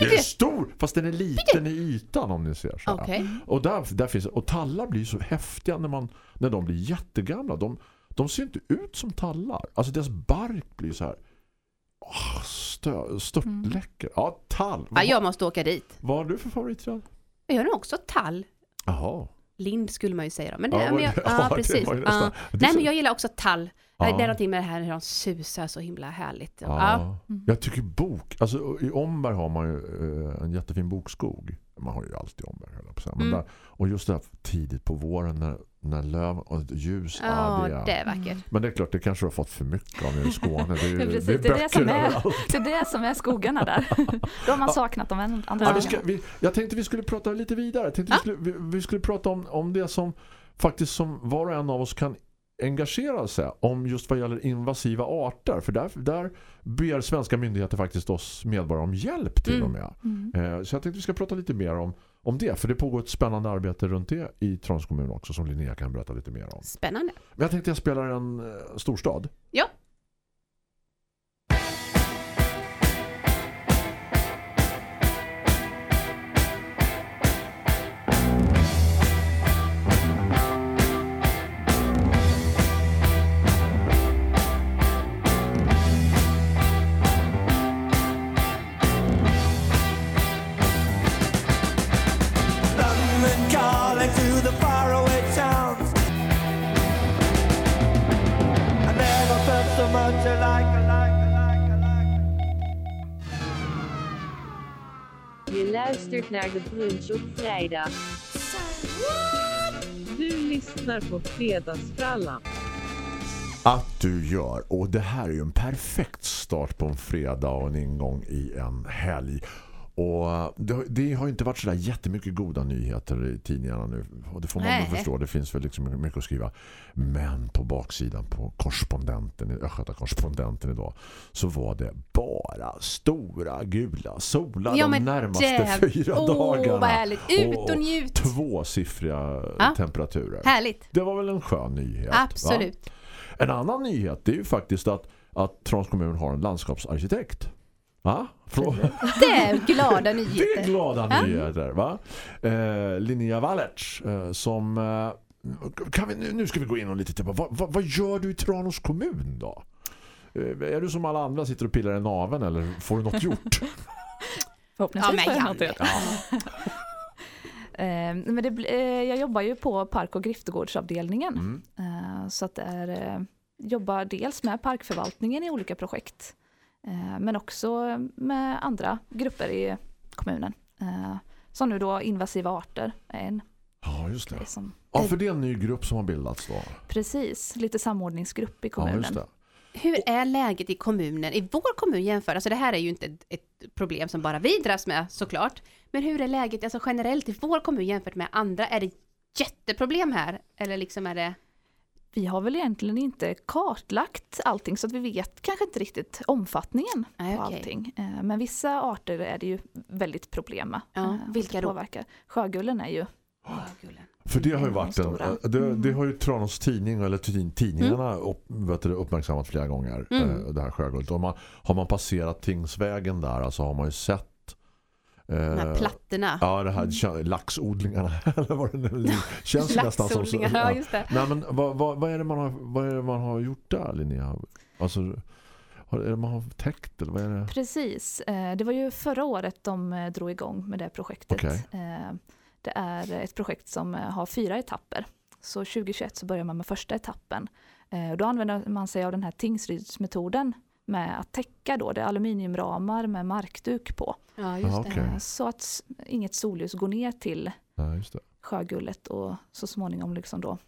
den är, stor, fast den är liten i ytan om ni ser så. Okej. Och där, där finns och tallar blir så häftiga när man när de blir jättegamla. De, de ser inte ut som tallar. Alltså deras bark blir så här åh, stö, störtläcker. Ja, tall. Ja, jag måste åka dit. vad har du för favoritträd? Jag gör nog också tall. Jaha. Lind skulle man ju säga då. Men det, Ja, men jag, det- ja, ja, precis. är Nej, så- men jag gillar också tall. Ja. Det är någonting med det här när de susar så himla härligt. Ja. Ja. Jag tycker bok. Alltså i Omberg har man ju eh, en jättefin bokskog. Man har ju alltid Omberg. Men Mm. där, och just det här tidigt på våren när, när löv och ljus. Ja, det är, det är vackert. Men det är klart, det kanske du har fått för mycket av nere i Skåne. Det är, ju, Ja, precis. det är Det är det böcker som är-. Det är det som är skogarna där. Då har man saknat de andra Ja, vi ska, vi, jag tänkte vi skulle prata lite vidare. Jag tänkte vi, skulle, vi, vi skulle prata om, om det som faktiskt som var och en av oss kan engagera sig om just vad gäller invasiva arter. För där, där ber svenska myndigheter faktiskt oss medborgare om hjälp till Mm. och med. Mm. Eh, Så jag tänkte vi ska prata lite mer om, om det. För det pågår ett spännande arbete runt det i Trons kommun också som Linnea kan berätta lite mer om. Spännande. Men jag tänkte jag spelar en eh, storstad. Ja. Je luistert naar de brunch op vrijdag. Du lyssnar på Fredagsfrallan. att du gör. Och det här är ju en perfekt start på en fredag och en ingång i en helg. Och det, har- det har inte varit så där jättemycket goda nyheter i tidningarna nu. Och det får man väl Nej. förstå. Det finns väl liksom mycket att skriva. Men på baksidan på korrespondenten, Östgöta korrespondenten idag så var det bara stora gula solar Ja, de närmaste jäv- fyra Åh, dagarna. vad härligt. Ut och njut. Tvåsiffriga Ja. temperaturer. Härligt. Det var väl en skön nyhet. va? Absolut. En annan nyhet det är ju faktiskt att, att Trons kommun har en landskapsarkitekt. Va? Frå- Det är glada Det är nyheter. glada Ja. nyheter, va? Eh, Linnea Wallertz eh, som... Eh, kan vi, nu, nu ska vi gå in och lite titta på, vad, vad, gör du i Tranås kommun då? Eh, är du som alla andra sitter och pillar i naven eller får du något gjort? Förhoppningsvis Ja, får jag men rätt. Eh, men det, eh, jag jobbar ju på park- och griftgårdsavdelningen. Mm. Eh, så att det är, eh, jobbar dels med parkförvaltningen i olika projekt. Eh, men också med andra grupper i kommunen. Eh, som nu då invasiva arter är en. Ja, just Det som, Ja, för det är en ny grupp som har bildats då. precis, lite samordningsgrupp i Ja, kommunen. just det. Hur är läget i kommunen? I vår kommun jämfört, alltså det här är ju inte ett, ett problem som bara vi dras med såklart. Men hur är läget alltså generellt i vår kommun jämfört med andra? Är det jätteproblem här? Eller liksom är det... Vi har väl egentligen inte kartlagt allting så att vi vet kanske inte riktigt omfattningen Nej, på okej. allting. Eh, Men vissa arter är det ju väldigt problem med. Ja, eh, vilka då? Påverkar. Sjögullen är ju För det har ju varit en, stora. det, Mm. det har ju Tranås tidning eller tid- tidningarna upp, vet du, uppmärksammat flera gånger Mm. eh, det här sjöguldet. Och man, har man passerat Tingsvägen där alltså har man ju sett De här eh, plattorna. Ja, det här laxodlingarna eller vad det nu känns nästan som så. Ja just det. Nej men vad, vad, vad är det man har vad är det man har gjort där Linnea? Alltså har, är det man har täckt eller vad är det? Precis. Eh, Det var ju förra året de eh, drog igång med det projektet. Eh, Det är ett projekt som eh, har fyra etapper. Så 2021 så börjar man med första etappen. Eh, Då använder man sig av den här Tingsrydsmetoden med att täcka då det är aluminiumramar med markduk på. Ja, just Ja, det. okej. Eh, Så att inget solljus går ner till det. sjögullet och så småningom liksom då.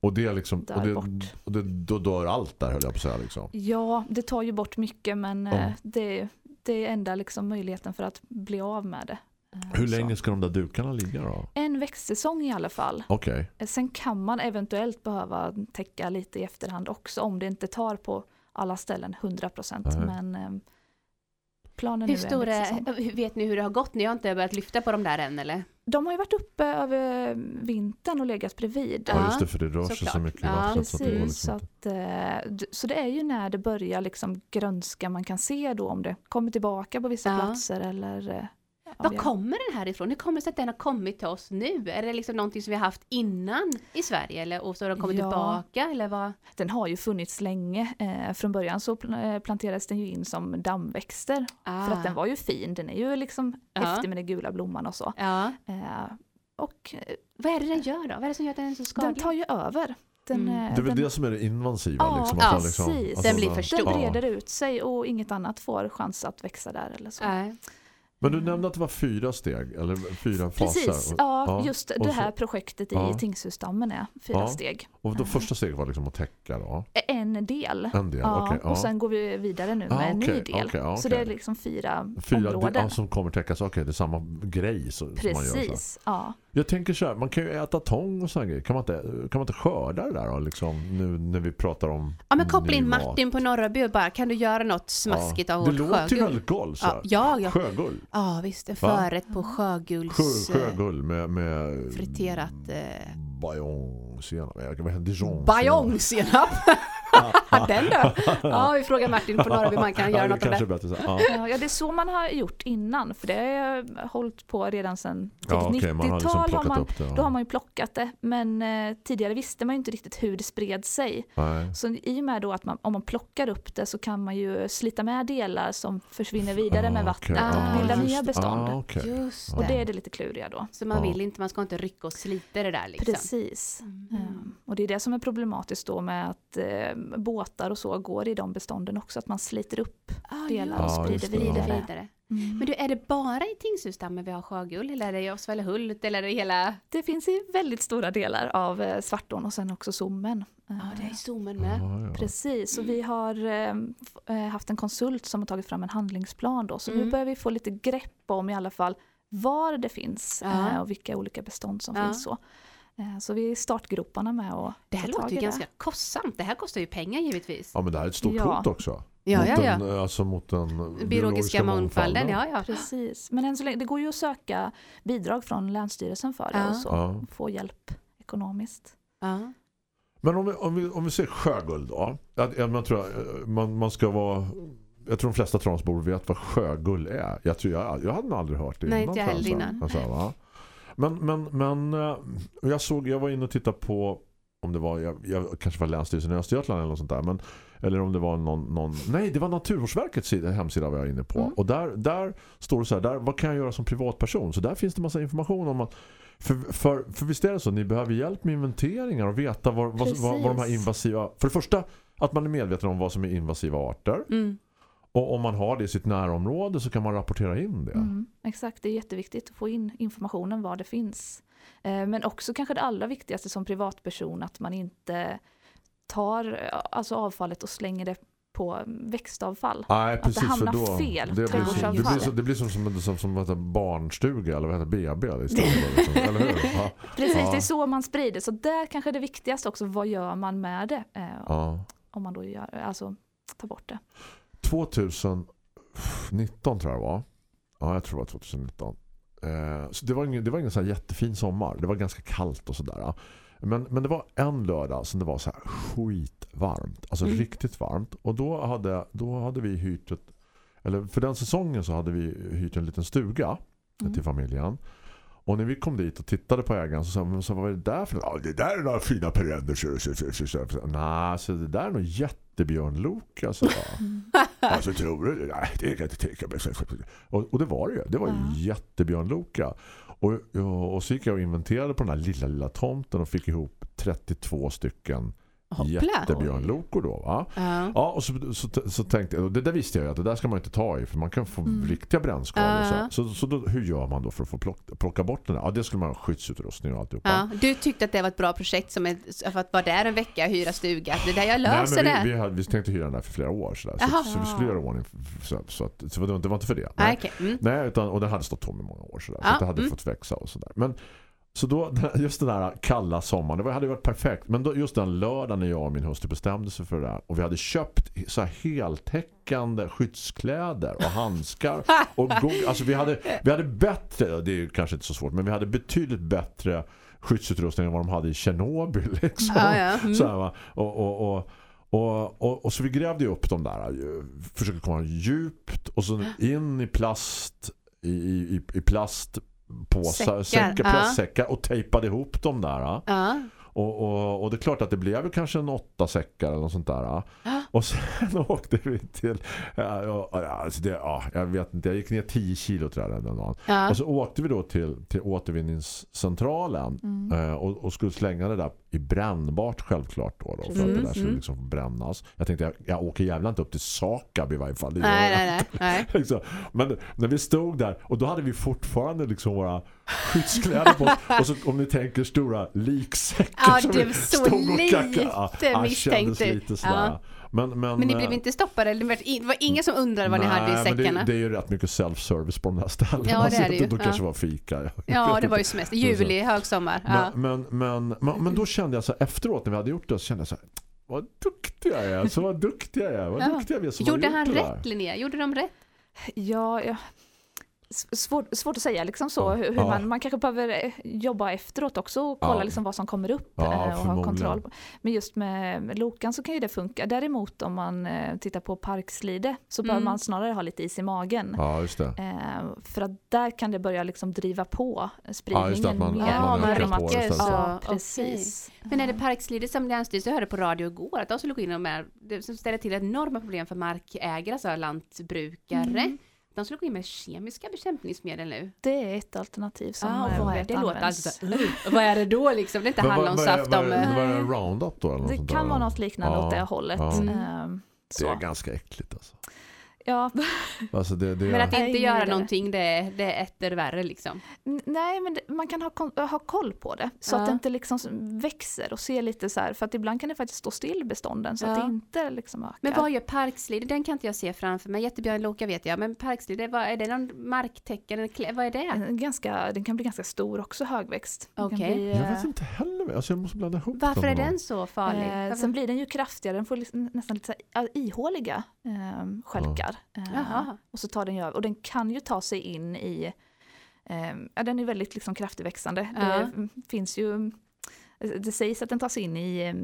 Och det är liksom och Där det, bort. och det, då dör allt där höll jag på att säga liksom. Ja, det tar ju bort mycket men Ja. eh, det, det är enda liksom möjligheten för att bli av med det. Eh, Hur så. länge ska de där dukarna ligga då? En växtsäsong i alla fall. Okej. Eh, Sen kan man eventuellt behöva täcka lite i efterhand också om det inte tar på alla ställen 100% Nej. men eh, planen Hur nu är växtsäsong. hur- vet ni hur det har gått? Ni har inte börjat lyfta på dem där än eller? De har ju varit uppe över vintern och legat bredvid. Ja, just det för det rör sig så mycket i Ja, vattnet så att det går Precis, så, liksom inte. att, eh, d- så det är ju när det börjar liksom grönska man kan se då om det kommer tillbaka på vissa Ja. platser eller eh, Var kommer den här ifrån? Hur kommer det sig att den har kommit till oss nu? Är det liksom någonting som vi har haft innan i Sverige eller och så har den kommit Ja. tillbaka eller vad? Den har ju funnits länge. Eh, från början så eh, planterades den ju in som dammväxter för att den var ju fin. Den är ju liksom Ja. häftig med den gula blomman och så. Ja. Eh, och eh, Vad är det den gör då? Vad är det som gör att den är så den skadlig? tar ju över. Den, Mm. eh, Det är väl den, det som är det invasiva Ja, liksom, ja, liksom, precis. alltså, Den blir för den stor. breder ut sig och inget annat får chans att växa där eller så. Nej. Men du nämnde att det var fyra steg eller fyra Precis, faser. ja, Ja, just det så- här projektet i Ja. Tingshusdammen är fyra Ja. steg. Och då första steget var liksom att täcka då. En del. En del, Ja, ja. Och sen går vi vidare nu med en ny okej, del. okej, ja, Så det är liksom fyra, Fyra områden. ja, som kommer täckas. Okej, det är samma grej så, som man gör. Så. Precis, ja. Jag tänker så här, man kan ju äta tång och sådana grejer. Kan man inte, kan man inte skörda det där då, liksom, nu när vi pratar om Ja men koppla in mat? Martin på Norraby och bara kan du göra något smaskigt Ja. av Det låter ju väldigt gott. Så. Ja, här. ja, ja. Sjögull. Ja visst, en förrätt på sjögulls... Sjö, sjögull med, med friterat, eh, Bayon-senap. Jag kan- Vad heter Dijon? Bajongsenap! Den då? Ja, vi frågar Martin på Norraby man kan göra ja, något det av kanske det. är bättre. Ja. Ja, det är så man har gjort innan, för det har jag hållit på redan sedan tidigt Ja, okej, man har liksom 90-tal. plockat har man, upp det. Ja. då har man ju plockat det, men eh, tidigare visste man ju inte riktigt hur det spred sig. Nej. Så i och med då att man, om man plockar upp det så kan man ju slita med delar som försvinner vidare Ah, med vattnet Ah, och bilda just nya det. bestånd. Ah. Just Och det är det lite kluriga då. Så man vill inte, man ska inte rycka och slita det där liksom. Precis. Mm. Ehm, Och det är det som är problematiskt då med att eh, båtar och så går i de bestånden också, att man sliter upp Ah, delar Ja, och sprider det, vidare. ja. vidare. Mm. Men du, är det bara i Tingshusdammen vi har sjögull eller är det i Osvallehult eller är det hela? Det finns i väldigt stora delar av eh, Svartån och sen också Sommen. Ja, det är Eh, i Zoomen med. Ja, ja. Precis, och vi har eh, f- eh, haft en konsult som har tagit fram en handlingsplan då, så Mm. nu börjar vi få lite grepp om i alla fall var det finns Ja. eh, och vilka olika bestånd som Ja. finns. Så. Eh, så vi är i startgroparna med och Det här låter ju det. ganska kostsamt. Det här kostar ju pengar givetvis. Ja, men det här är ett stort Ja. hot också. Ja, mot ja, ja. Den, alltså mot den Biologiska mångfalden, ja, ja. Precis, men än så länge, det går ju att söka bidrag från Länsstyrelsen för det Ja. och så, Ja. få hjälp ekonomiskt. ja. Men om vi, om vi, om vi ser sjöguld då. Jag, jag, man, tror, jag- man, man ska vara... Jag tror de flesta Transbor vet vad sjögull är. Jag, tror jag, jag hade nog aldrig hört det Nej, innan. inte jag tror heller innan. Alltså? Men, men, men eh, jag såg, jag var inne och tittade på om det var, jag, jag kanske var Länsstyrelsen i Östergötland eller något sånt där. Men, eller om det var någon, någon nej det var Naturvårdsverkets sida, hemsida var jag inne på. Mm. Och där, där står det så här, där, vad kan jag göra som privatperson? Så där finns det massa information om att för, för, för visst är det så, ni behöver hjälp med inventeringar och veta vad, vad, vad, vad de här invasiva... För det första, att man är medveten om vad som är invasiva arter. Mm. Och om man har det i sitt närområde så kan man rapportera in det. Mm, exakt, det är jätteviktigt att få in informationen var det finns. Eh, men också kanske det allra viktigaste som privatperson att man inte tar alltså avfallet och slänger det på växtavfall. Nej, det precis. hamnar då, fel, Det blir, som, det, blir så, det blir som, som, som, som, en barnstuga eller vad heter det? BB istället. liksom. eller hur? Ja. Precis, Ja. det är så man sprider. Så där kanske det viktigaste också, vad gör man med det? Eh, Ja. Om man då gör, alltså tar bort det. 2019 tror jag det var. Ja, jag tror det var 2019. Eh, så det var ingen, det var ingen så här jättefin sommar. Det var ganska kallt och sådär. Men, men det var en lördag som det var så här skitvarmt. Alltså Mm. riktigt varmt. Och då hade, då hade vi hyrt ett, eller för den säsongen så hade vi hyrt en liten stuga Mm. till familjen. Och när vi kom dit och tittade på ägaren så sa vi, så vad är det där för Ja, det där är några fina perenner. Nej, så det där är nog jättebjörnlok. Alltså. alltså tror du? Nej, det kan jag inte tänka mig. Och, och det var det ju. Det var ju Ja. jättebjörnloka. Och, ja, och så gick jag och inventerade på den här lilla, lilla tomten och fick ihop 32 stycken Hoppla. jättebjörnlokor då va? Ja. Ja, och så, så, så tänkte jag, och det där visste jag ju att det där ska man inte ta i för man kan få Mm. riktiga brännskador. och Ja. Så, så, så då, hur gör man då för att få plocka, plocka bort den där? Ja, det skulle man ha skyddsutrustning och alltihopa. Ja, du tyckte att det var ett bra projekt som ett, för att vara där en vecka och hyra stuga. Det är där jag Nej, löser men det. vi, vi, hade, vi tänkte hyra den där för flera år. Jaha. Så, så vi skulle göra ordning så, så, att, så det, var, det var inte för det. Nej, Nej, okej. Mm. Nej utan, och den hade stått tom i många år. Så Ja, att det hade mm. fått växa och sådär. Men så då, just den där kalla sommaren, det hade varit perfekt. Men då, just den lördagen när jag och min hustru bestämde sig för det där. Och vi hade köpt så här heltäckande skyddskläder och handskar. och alltså vi hade, vi hade bättre, det är ju kanske inte så svårt, men vi hade betydligt bättre skyddsutrustning än vad de hade i Tjernobyl. Liksom. Ja, ja. Mm. Så här? Och, och, och, och, och, och så vi grävde upp dem där. Försökte komma djupt och så in i plast i, i, i plastpåsar, Säckar, säckar, ja. plastsäckar och tejpade ihop dem där. Ja. Och, och, och det är klart att det blev kanske en åtta säckar eller något sånt där. Och sen åkte vi till ja, alltså det, ja, jag vet inte, jag gick ner 10 kilo tror jag den dagen. Ja. Och så åkte vi då till, till återvinningscentralen Mm. eh, och, och skulle slänga det där i brännbart självklart då, då för att det där skulle Mm. liksom brännas. Jag tänkte, jag, jag åker jävla inte upp till Sakab i varje fall. Nej, nej, nej. nej. Liksom. Men när vi stod där och då hade vi fortfarande liksom våra skyddskläder på oss. och så om ni tänker stora liksäckar Ja, som det vi var så stod och lite kackade. Ja, misstänkt lite sådär. Ja. Men, men, Men ni blev eh, inte stoppade? Det var, ingen som undrade vad ni nej, hade i säckarna? Det, det är ju rätt mycket self-service på de här ställena. Ja, det är det ju. Då Ja. kanske det var fika. Ja, det var ju semester. Juli, högsommar. Ja. Men, men, men, men, men då kände jag så här, efteråt när vi hade gjort det så kände jag så här, vad duktig jag är, så vad duktig jag är, vad Ja. duktiga vi är som Gjorde han där. rätt, Linnea? Gjorde de rätt? Ja, ja. S- Svårt, svårt att säga liksom så. Ja. Hur, Ja. man, man kanske behöver eh, jobba efteråt också och kolla Ja. liksom vad som kommer upp Ja, eh, och ha kontroll. Men just med, med Lokan så kan ju det funka. Däremot om man eh, tittar på parkslide så bör Mm. man snarare ha lite is i magen. Ja, just det. För att där kan det börja liksom driva på spridningen Ja, just det, att man- mer. att man Ja, ökar på precis. Men är det parkslidet som Länsstyrelsen hörde på radio igår, att de skulle gå in och med, det som ställer till enorma problem för markägare, alltså lantbrukare. Mm. De skulle gå in med kemiska bekämpningsmedel nu. Det är ett alternativ som Ja, eh, vad är, det låter alltså så, vad är det då liksom? Det är inte hallonsaft de... är- eh, det, Roundup då? Eller något Det kan där? vara något liknande Ja, åt det hållet. ja. Mm. Det är ganska äckligt alltså. Ja, Alltså det, det, Men att inte göra någonting, det, det är etter värre liksom. Nej, men det, man kan ha, kon- ha koll på det så Ja. att det inte liksom växer och ser lite så här, för att ibland kan det faktiskt stå still bestånden så att Ja. det inte liksom ökar. Men vad gör parkslide? Den kan inte jag se framför mig. Jättebjörnloka vet jag, men parkslide, vad, är det någon marktäcken? Vad är det? Ganska, den kan bli ganska stor också, högväxt. Okej. bli, jag eh, vet inte heller. Alltså jag måste blanda ihop Varför dem är den så farlig? Eh, sen blir den ju kraftigare, den får liksom nästan lite så här, ja, ihåliga eh, skälkar. Eh, Jaha. och så tar den ju över, och den kan ju ta sig in i, eh, ja den är väldigt liksom kraftigt växande. Ja. Det mm, finns ju, det sägs att den tar sig in i, eh,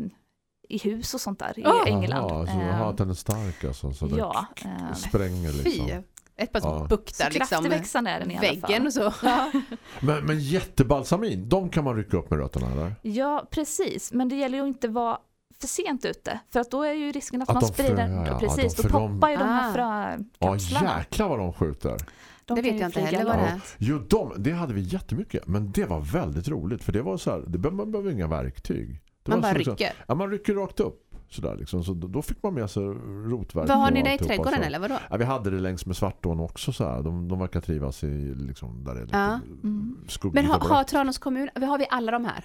i hus och sånt där i Ah! England. Jaha, så Eh, jaha, att den är stark alltså. Så ja, eh, spränger liksom. Fy! Ett par som Ja. så buktar liksom kraftigväxande är den i alla fall. väggen och så. Men, men jättebalsamin, de kan man rycka upp med rötterna eller? Ja, precis. Men det gäller ju inte vara för sent ute. För att då är ju risken att, Att man de sprider, frö- ja, ja, precis, de- då de- poppar ju de här Ah. frökapslarna. Ja jäklar vad de skjuter. De Det vet jag inte heller vad det är. långt. Jo, de, det hade vi jättemycket. Men det var väldigt roligt. För det var så här, det behöver, man behöver inga verktyg. Det Man var bara så liksom, rycker. Ja, man rycker rakt upp. Sådär liksom. Så då, fick man med sig rotverk. Vad har ni där i trädgården så. eller vadå? Ja, vi hade det längs med Svartån också så här. De, de verkar trivas i liksom, där det är lite Ja. Mm. Men har blött. Tranås kommun, har vi alla de här?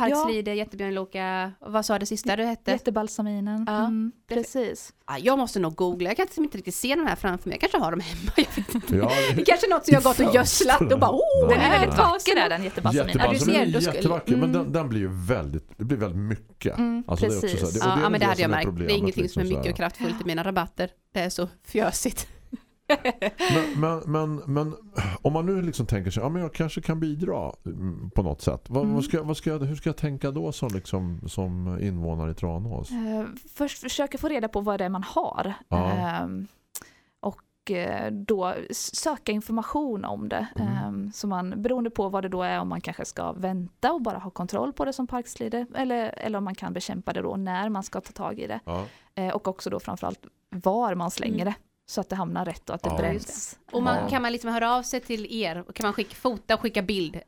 Parkslide, Jättebjörnloka, vad sa det sista du hette? Jättebalsaminen. Ja. Mm, Det- precis. Ja, jag måste nog googla, jag kan liksom inte riktigt se de här framför mig. Jag kanske har dem hemma, jag vet inte. Ja, Det kanske är något som jag har gått och gödslat och bara oh, Den är väldigt vacker där, den jättebalsaminen. Ja, du ser, då är skulle- jättevacker. Men Mm. den, den blir ju väldigt, det blir väldigt mycket. Mm, Alltså, det är också så här- precis. och Ja, är ja, väl men det hade jag som är märkt. Det är ingenting som är liksom, mycket och kraftfullt i mina rabatter. Det är så fjösigt. Men, men, men, men om man nu liksom tänker sig, ja men jag kanske kan bidra mm, på något sätt. Vad, Mm. vad ska, jag- vad ska, jag- hur ska jag tänka då som, liksom, som invånare i Tranås? Eh, först försöka få reda på vad det är man har. Ja. Ehm, och eh, då s- söka information om det. Mm. Ehm, så man, beroende på vad det då är, om man kanske ska vänta och bara ha kontroll på det som parkslider. Eller, eller om man kan bekämpa det då när man ska ta tag i det. Ja. Eh, och också då framförallt var man slänger Mm. det. Så att det hamnar rätt och att det Ja. bränns. Och man, Ja. kan man liksom höra av sig till er? Kan man skicka fota och skicka bild?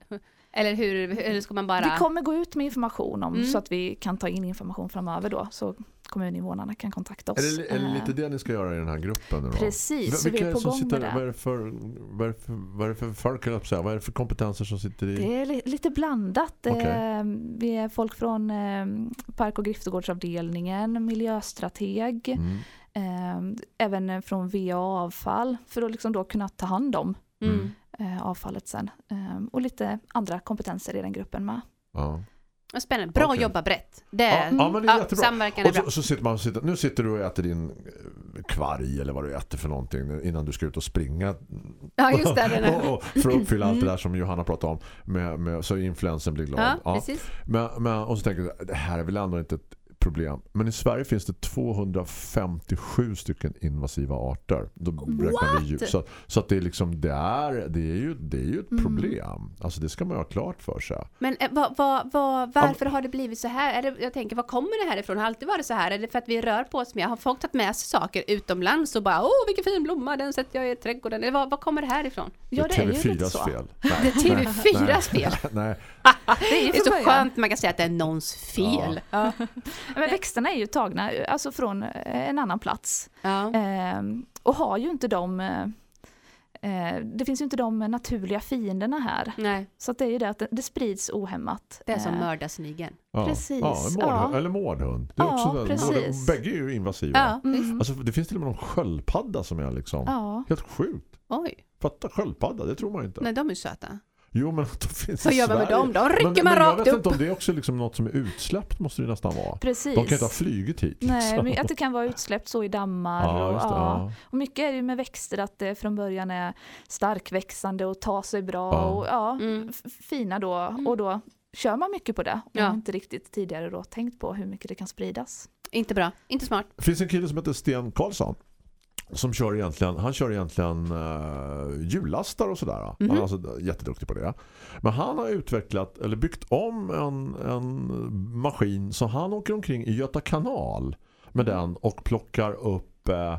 Eller hur, eller ska man bara... Vi kommer gå ut med information om Mm. så att vi kan ta in information framöver då. Så kommuninvånarna kan kontakta oss. Är, det, är det Eh, lite det ni ska göra i den här gruppen? Nu då? Precis, så Vilka vi är på gång sitter, med vad, är det. för, vad, är det för, vad är det för? Vad är för kompetenser som sitter i? Det är li- lite blandat. Eh, Vi är folk från eh, Park- och griftgårdsavdelningen, miljöstrateg, Mm. Eh, även från VA avfall för att liksom då kunna ta hand om Mm. eh, avfallet sen. Eh, Och lite andra kompetenser i den gruppen med. Ja. Spännande. Bra Okej. jobba brett. Det Ja, är, ja, men det är jättebra. Samverkan är Och bra. så, så sitter man, sitter, nu sitter du och äter din eh, kvarg eller vad du äter för någonting innan du ska ut och springa Ja, just det. Och, och för att uppfylla allt det Mm. där som Johanna pratade om med, med, så influensen blir glad. Ja, precis. Men, men, och så tänker jag, det här är väl ändå inte ett problem. Men i Sverige finns det 257 stycken invasiva arter. Då räknar vi ju. Så, så att det är liksom det är, det är ju, det är ju ett Mm. problem. Alltså det ska man ha klart för sig. Men vad, vad, vad, varför har det blivit så här? Är det, jag tänker, var kommer det här ifrån? Har det alltid varit så här? Är det för att vi rör på oss mer? Har folk tagit med sig saker utomlands och bara, åh vilken fin blomma, den sätter jag i trädgården. Eller vad, vad kommer det här ifrån? Ja, det är ju lite TV4s så. fel. Det är TV4s fel. Nej. Det är, ju så skönt man kan säga att det är någons fel. Ja. Men växterna är ju tagna alltså från eh, en annan plats. Ja. Eh, och har ju inte de eh, eh, det finns ju inte de naturliga fienderna här. Nej, Så att det är ju det att det, sprids ohämmat. det är som Eh, mördarsnigeln. Ja. Precis, Ja, mårdhund, ja. Eller mårdhund. Det är Ja, också där. precis. Bägge är ju invasiva. Ja, visst. Mm. Alltså, det finns till och med någon sköldpadda som är liksom Ja, helt sjukt. Oj, Fatta sköldpadda, det tror man inte. nej de är söta. Jo, men de finns Vad gör man med dem? De rycker men, man men rakt jag vet upp. inte om det är också liksom något som är utsläppt måste det nästan vara. precis. De kan inte ha flugit hit. Nej, liksom. men att det kan vara utsläppt så i dammar. ja, och, det, ja. och mycket är det ju med växter att det från början är starkväxande och tar sig bra Ja. och ja, Mm. fina då. Och då kör man mycket på det. Och Ja. har inte riktigt tidigare då tänkt på hur mycket det kan spridas. Inte bra, inte smart. Det finns en kille som heter Sten Karlsson som kör egentligen, han kör egentligen uh, hjulastar och sådär. Han Mhm. är alltså jätteduktig på det. Men han har utvecklat eller byggt om en, en maskin så han åker omkring i Göta kanal med den och plockar upp eh,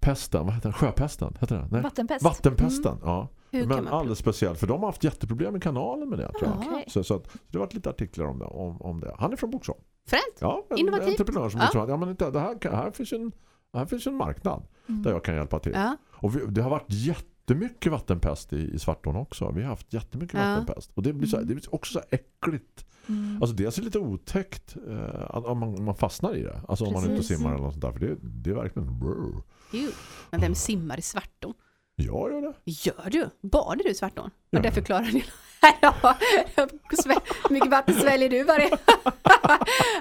pesten, vad heter den? Sjöpesten, heter den? Nej. Vattenpest. Vattenpesten, ja. Hur Men alldeles speciellt, för de har haft jätteproblem med kanalen med det tror jag. Okej. Så, så att, så det har varit lite artiklar om det. Om, om det. Han är från Boksholm. Fränt. Ja, en Innovativt. entreprenör som Ja. liksom, ja men inte, det här, här finns en Här finns en marknad Mm. där jag kan hjälpa till. Ja. Och vi, det har varit jättemycket vattenpest i, i Svartån också. Vi har haft jättemycket Ja. vattenpest. Och det blir, så, här- det blir också så äckligt. Mm. Alltså dels är det lite otäckt eh, att om man, man fastnar i det. Alltså om man är ute och Precis. simmar eller något sånt där. För det, det är verkligen... brr. Jo. Men vem simmar i Svartån? Jag gör det. Gör du? Badar du i Svartån? Ja. Ja. Det förklarar ni. Ja, mycket vatten sväljer du varje?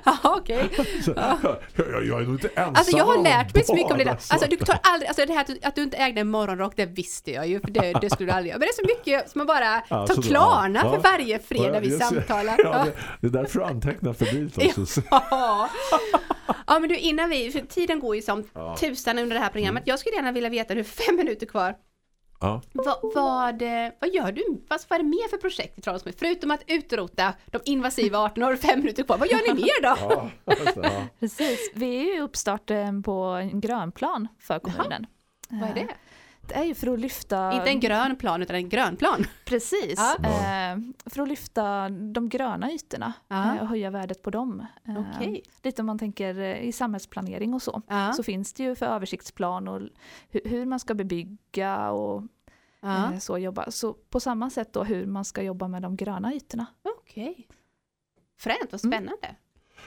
Ja, okej. Så, jag, jag, jag är nog inte ensam Alltså jag har lärt mig så mycket om det där. bara, så. Alltså du tar aldrig, alltså det här att du, inte ägde en morgonrock, det visste jag ju, för det, det skulle du aldrig göra. Men det är så mycket som man bara Ja, tar klarna ja. för varje fredag Ja, vi samtalar. Ja, Ja. det, det är därför du antecknar förbi också. Ja. ja men du innan vi, för tiden går ju som Ja. tusan under det här programmet. Jag skulle gärna vilja veta, nu fem minuter kvar. Ja. Vad, vad, eh, vad gör du? Vad, vad är det mer för projekt i Tranås? Förutom att utrota de invasiva arterna har du fem minuter kvar. Vad gör ni mer då? Ja, det, ja. Precis, vi är ju uppstarten på en grönplan för kommunen. Vad är det? Är ju för att lyfta... Inte en grön plan utan en grön plan. Precis, Ja. eh, för att lyfta de gröna ytorna Ja. eh, och höja värdet på dem. Eh, Okej. Lite om man tänker eh, i samhällsplanering och så. Ja. Så finns det ju för översiktsplan och hur, hur man ska bebygga och Ja. eh, så jobba. Så på samma sätt då hur man ska jobba med de gröna ytorna. Okej. Fränt, vad Mm. spännande.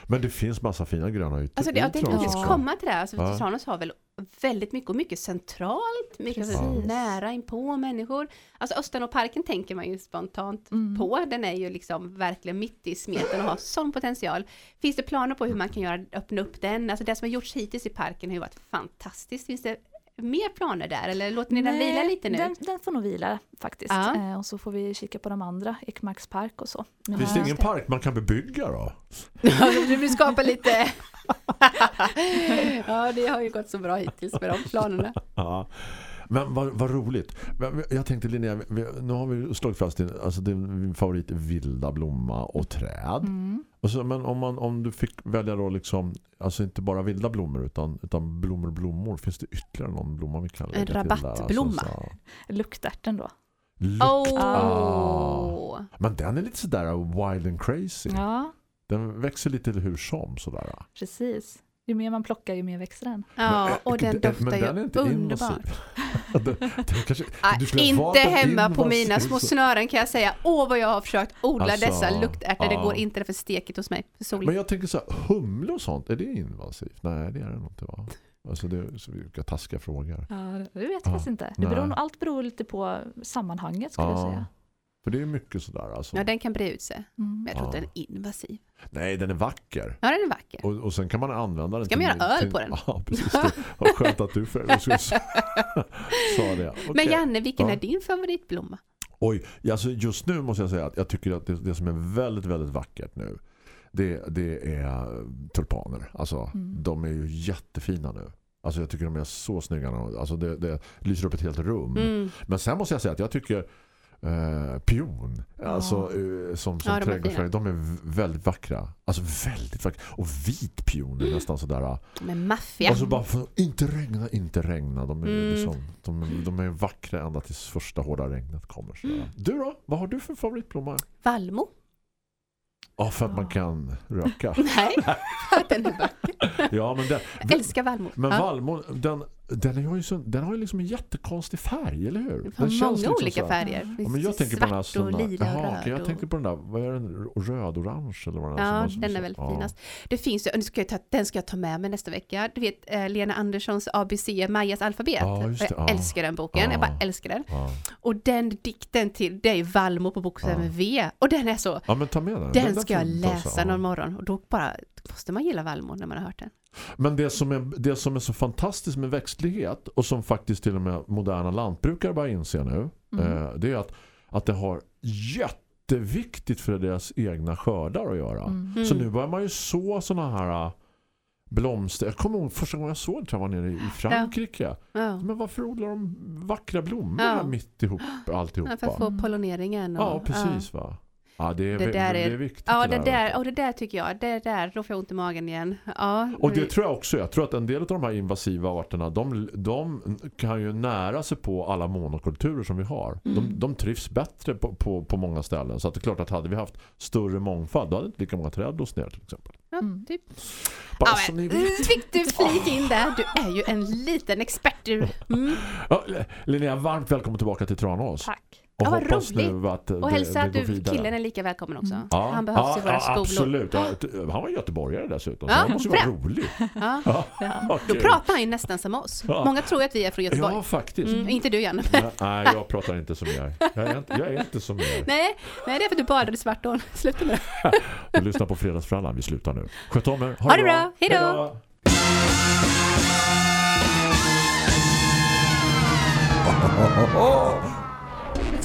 Men det finns massa fina gröna ytor. Alltså det, jag tänkte komma till det här. Alltså, Ja. Tranås har väl väldigt mycket och mycket centralt, mycket Precis. nära inpå människor. Alltså Östanåparken tänker man ju spontant Mm. på. Den är ju liksom verkligen mitt i smeten och har sån potential. Finns det planer på hur man kan göra, öppna upp den? Alltså det som har gjorts hittills i parken har ju varit fantastiskt. Finns det mer planer där eller låter ni den Nej, vila lite nu? Den, den får nog vila faktiskt. Ja. Eh, och så får vi kika på de andra, Ekmarkspark och så. Men Finns det ingen park man kan bebygga då? du vill skapa lite... ja, det har ju gått så bra hittills med de planerna. Ja. Men vad, vad roligt. Jag tänkte Linnea, nu har vi slagit fast din, alltså din favorit vilda blomma och träd. Mm. Och så, men om, man, om du fick välja då liksom, alltså inte bara vilda blommor utan, utan blommor och blommor, finns det ytterligare någon blomma vi kan lägga till där? rabattblomma. Alltså, så, Luktärten då. lukt. Åh! Men den är lite sådär wild and crazy. Ja, Den växer lite hur som sådär. precis. Ju mer man plockar ju mer växer den. Ja, Men, och den eh, doftar ju den underbart. kanske, Ah, inte hemma på mina små snören kan jag säga. Åh vad jag har försökt odla Alltså, dessa luktärtor. Det ja. går inte det för stekigt hos mig. Men jag tänker så här, humle och sånt, är det invasivt? Nej, det är det nog inte va? Alltså det är så vilka taskiga frågor. Ja, det vet jag Ja, faktiskt inte. Det beror, nej. allt beror lite på sammanhanget skulle jag säga. För det är mycket sådär alltså. Ja, den kan bre ut sig. Mm. Men jag tror Ja. inte den är invasiv. Nej, den är vacker. Ja, den är vacker. Och, och sen kan man använda den Ska man göra öl på den? Ja, precis. Var skönt att du för, sa det. Okej. Men Janne, vilken Ja. är din favoritblomma? Oj, alltså just nu måste jag säga att jag tycker att det, det som är väldigt, väldigt vackert nu det, det är tulpaner. Alltså, Mm. de är ju jättefina nu. Alltså jag tycker de är så snygga. Alltså det, det lyser upp ett helt rum. Mm. Men sen måste jag säga att jag tycker eh, pion, alltså eh, som, som Ja, de de är väldigt vackra. Alltså väldigt vackra. Och vit pion är nästan sådär. De är maffiga. Och så bara inte regna, inte regna. De är, Mm. liksom, de, de är vackra ända tills första hårda regnet kommer. sådär. Mm. Du då? Vad har du för favoritblomma? Vallmo? Ja, för att man Ja. kan röka. Nej, för att den är vacker. ja, men, den, älskar vallmo. men Ja. vallmo, den, den, har ju så, den har ju liksom en jättekonstig färg, eller hur? Den många liksom olika färger. Ja, men jag tänker på den här och såna, lila och röd. okej, jag och- tänkte på den där, vad är den? Röd-orange eller vad den är? Ja, som den är väl ja. finast. Det finns ju, nu ska jag ta, den ska jag ta med mig nästa vecka. Du vet eh, Lena Anderssons ABC, Majas alfabet. Ja, det, jag ja. älskar den boken, Ja. jag bara älskar den. Och den dikten till, det är Vallmo på bokstäver Ja. V. Och den är så, ja, men ta med den. den ska jag får du ta, så, läsa någon morgon. Och då bara, måste man gilla Vallmo när man har hört den. Men det som, är, det som är så fantastiskt med växtlighet och som faktiskt till och med moderna lantbrukare börjar inse nu Mm. eh, det är att, att det har jätteviktigt för deras egna skördar att göra. Mm. Så nu börjar man ju så såna här äh, blomster. Jag kommer ihåg första gången jag såg det jag var nere i Frankrike. Ja. Men varför odlar de vackra blommor Ja. mitt ihop alltihopa? Ja, för att få pollineringen. Och, Ja, precis va. Ja, det är, Det det där det är- viktigt. Ja, det där. där, och det där tycker jag, det där, då får jag ont i magen igen. Ja, Och det tror jag också. Jag tror att en del av de här invasiva arterna de, de kan ju nära sig på alla monokulturer som vi har. Mm. De, de trivs bättre på, på, på många ställen. Så att det är klart att hade vi haft större mångfald då hade inte lika många träd ner till exempel. ja, Mm. typ. Bara Ja, men, fick du flika in där? Du är ju en liten expert. du. Mm. Ja, Linnea, varmt välkommen tillbaka till Tranås. Tack. Och Ja, vad roligt. att Och hälsa att du, killen är lika välkommen också. Ja, Han behövs ja, i våra skolor. Absolut. Han var göteborgare dessutom. Ja, han måste ju vara bra. rolig. Ja. Ja, Då pratar han ju nästan som oss. Många tror att vi är från Göteborg. Ja, faktiskt. Mm, inte du, Janne. Nej, jag pratar inte som jag. Jag är inte, jag är inte som jag. Nej, nej, det är för att du badade i Svartån. Sluta med det. Och lyssna på Fredagsfrallan. Vi slutar nu. Sköt om er. Ha det bra. Hej då. då.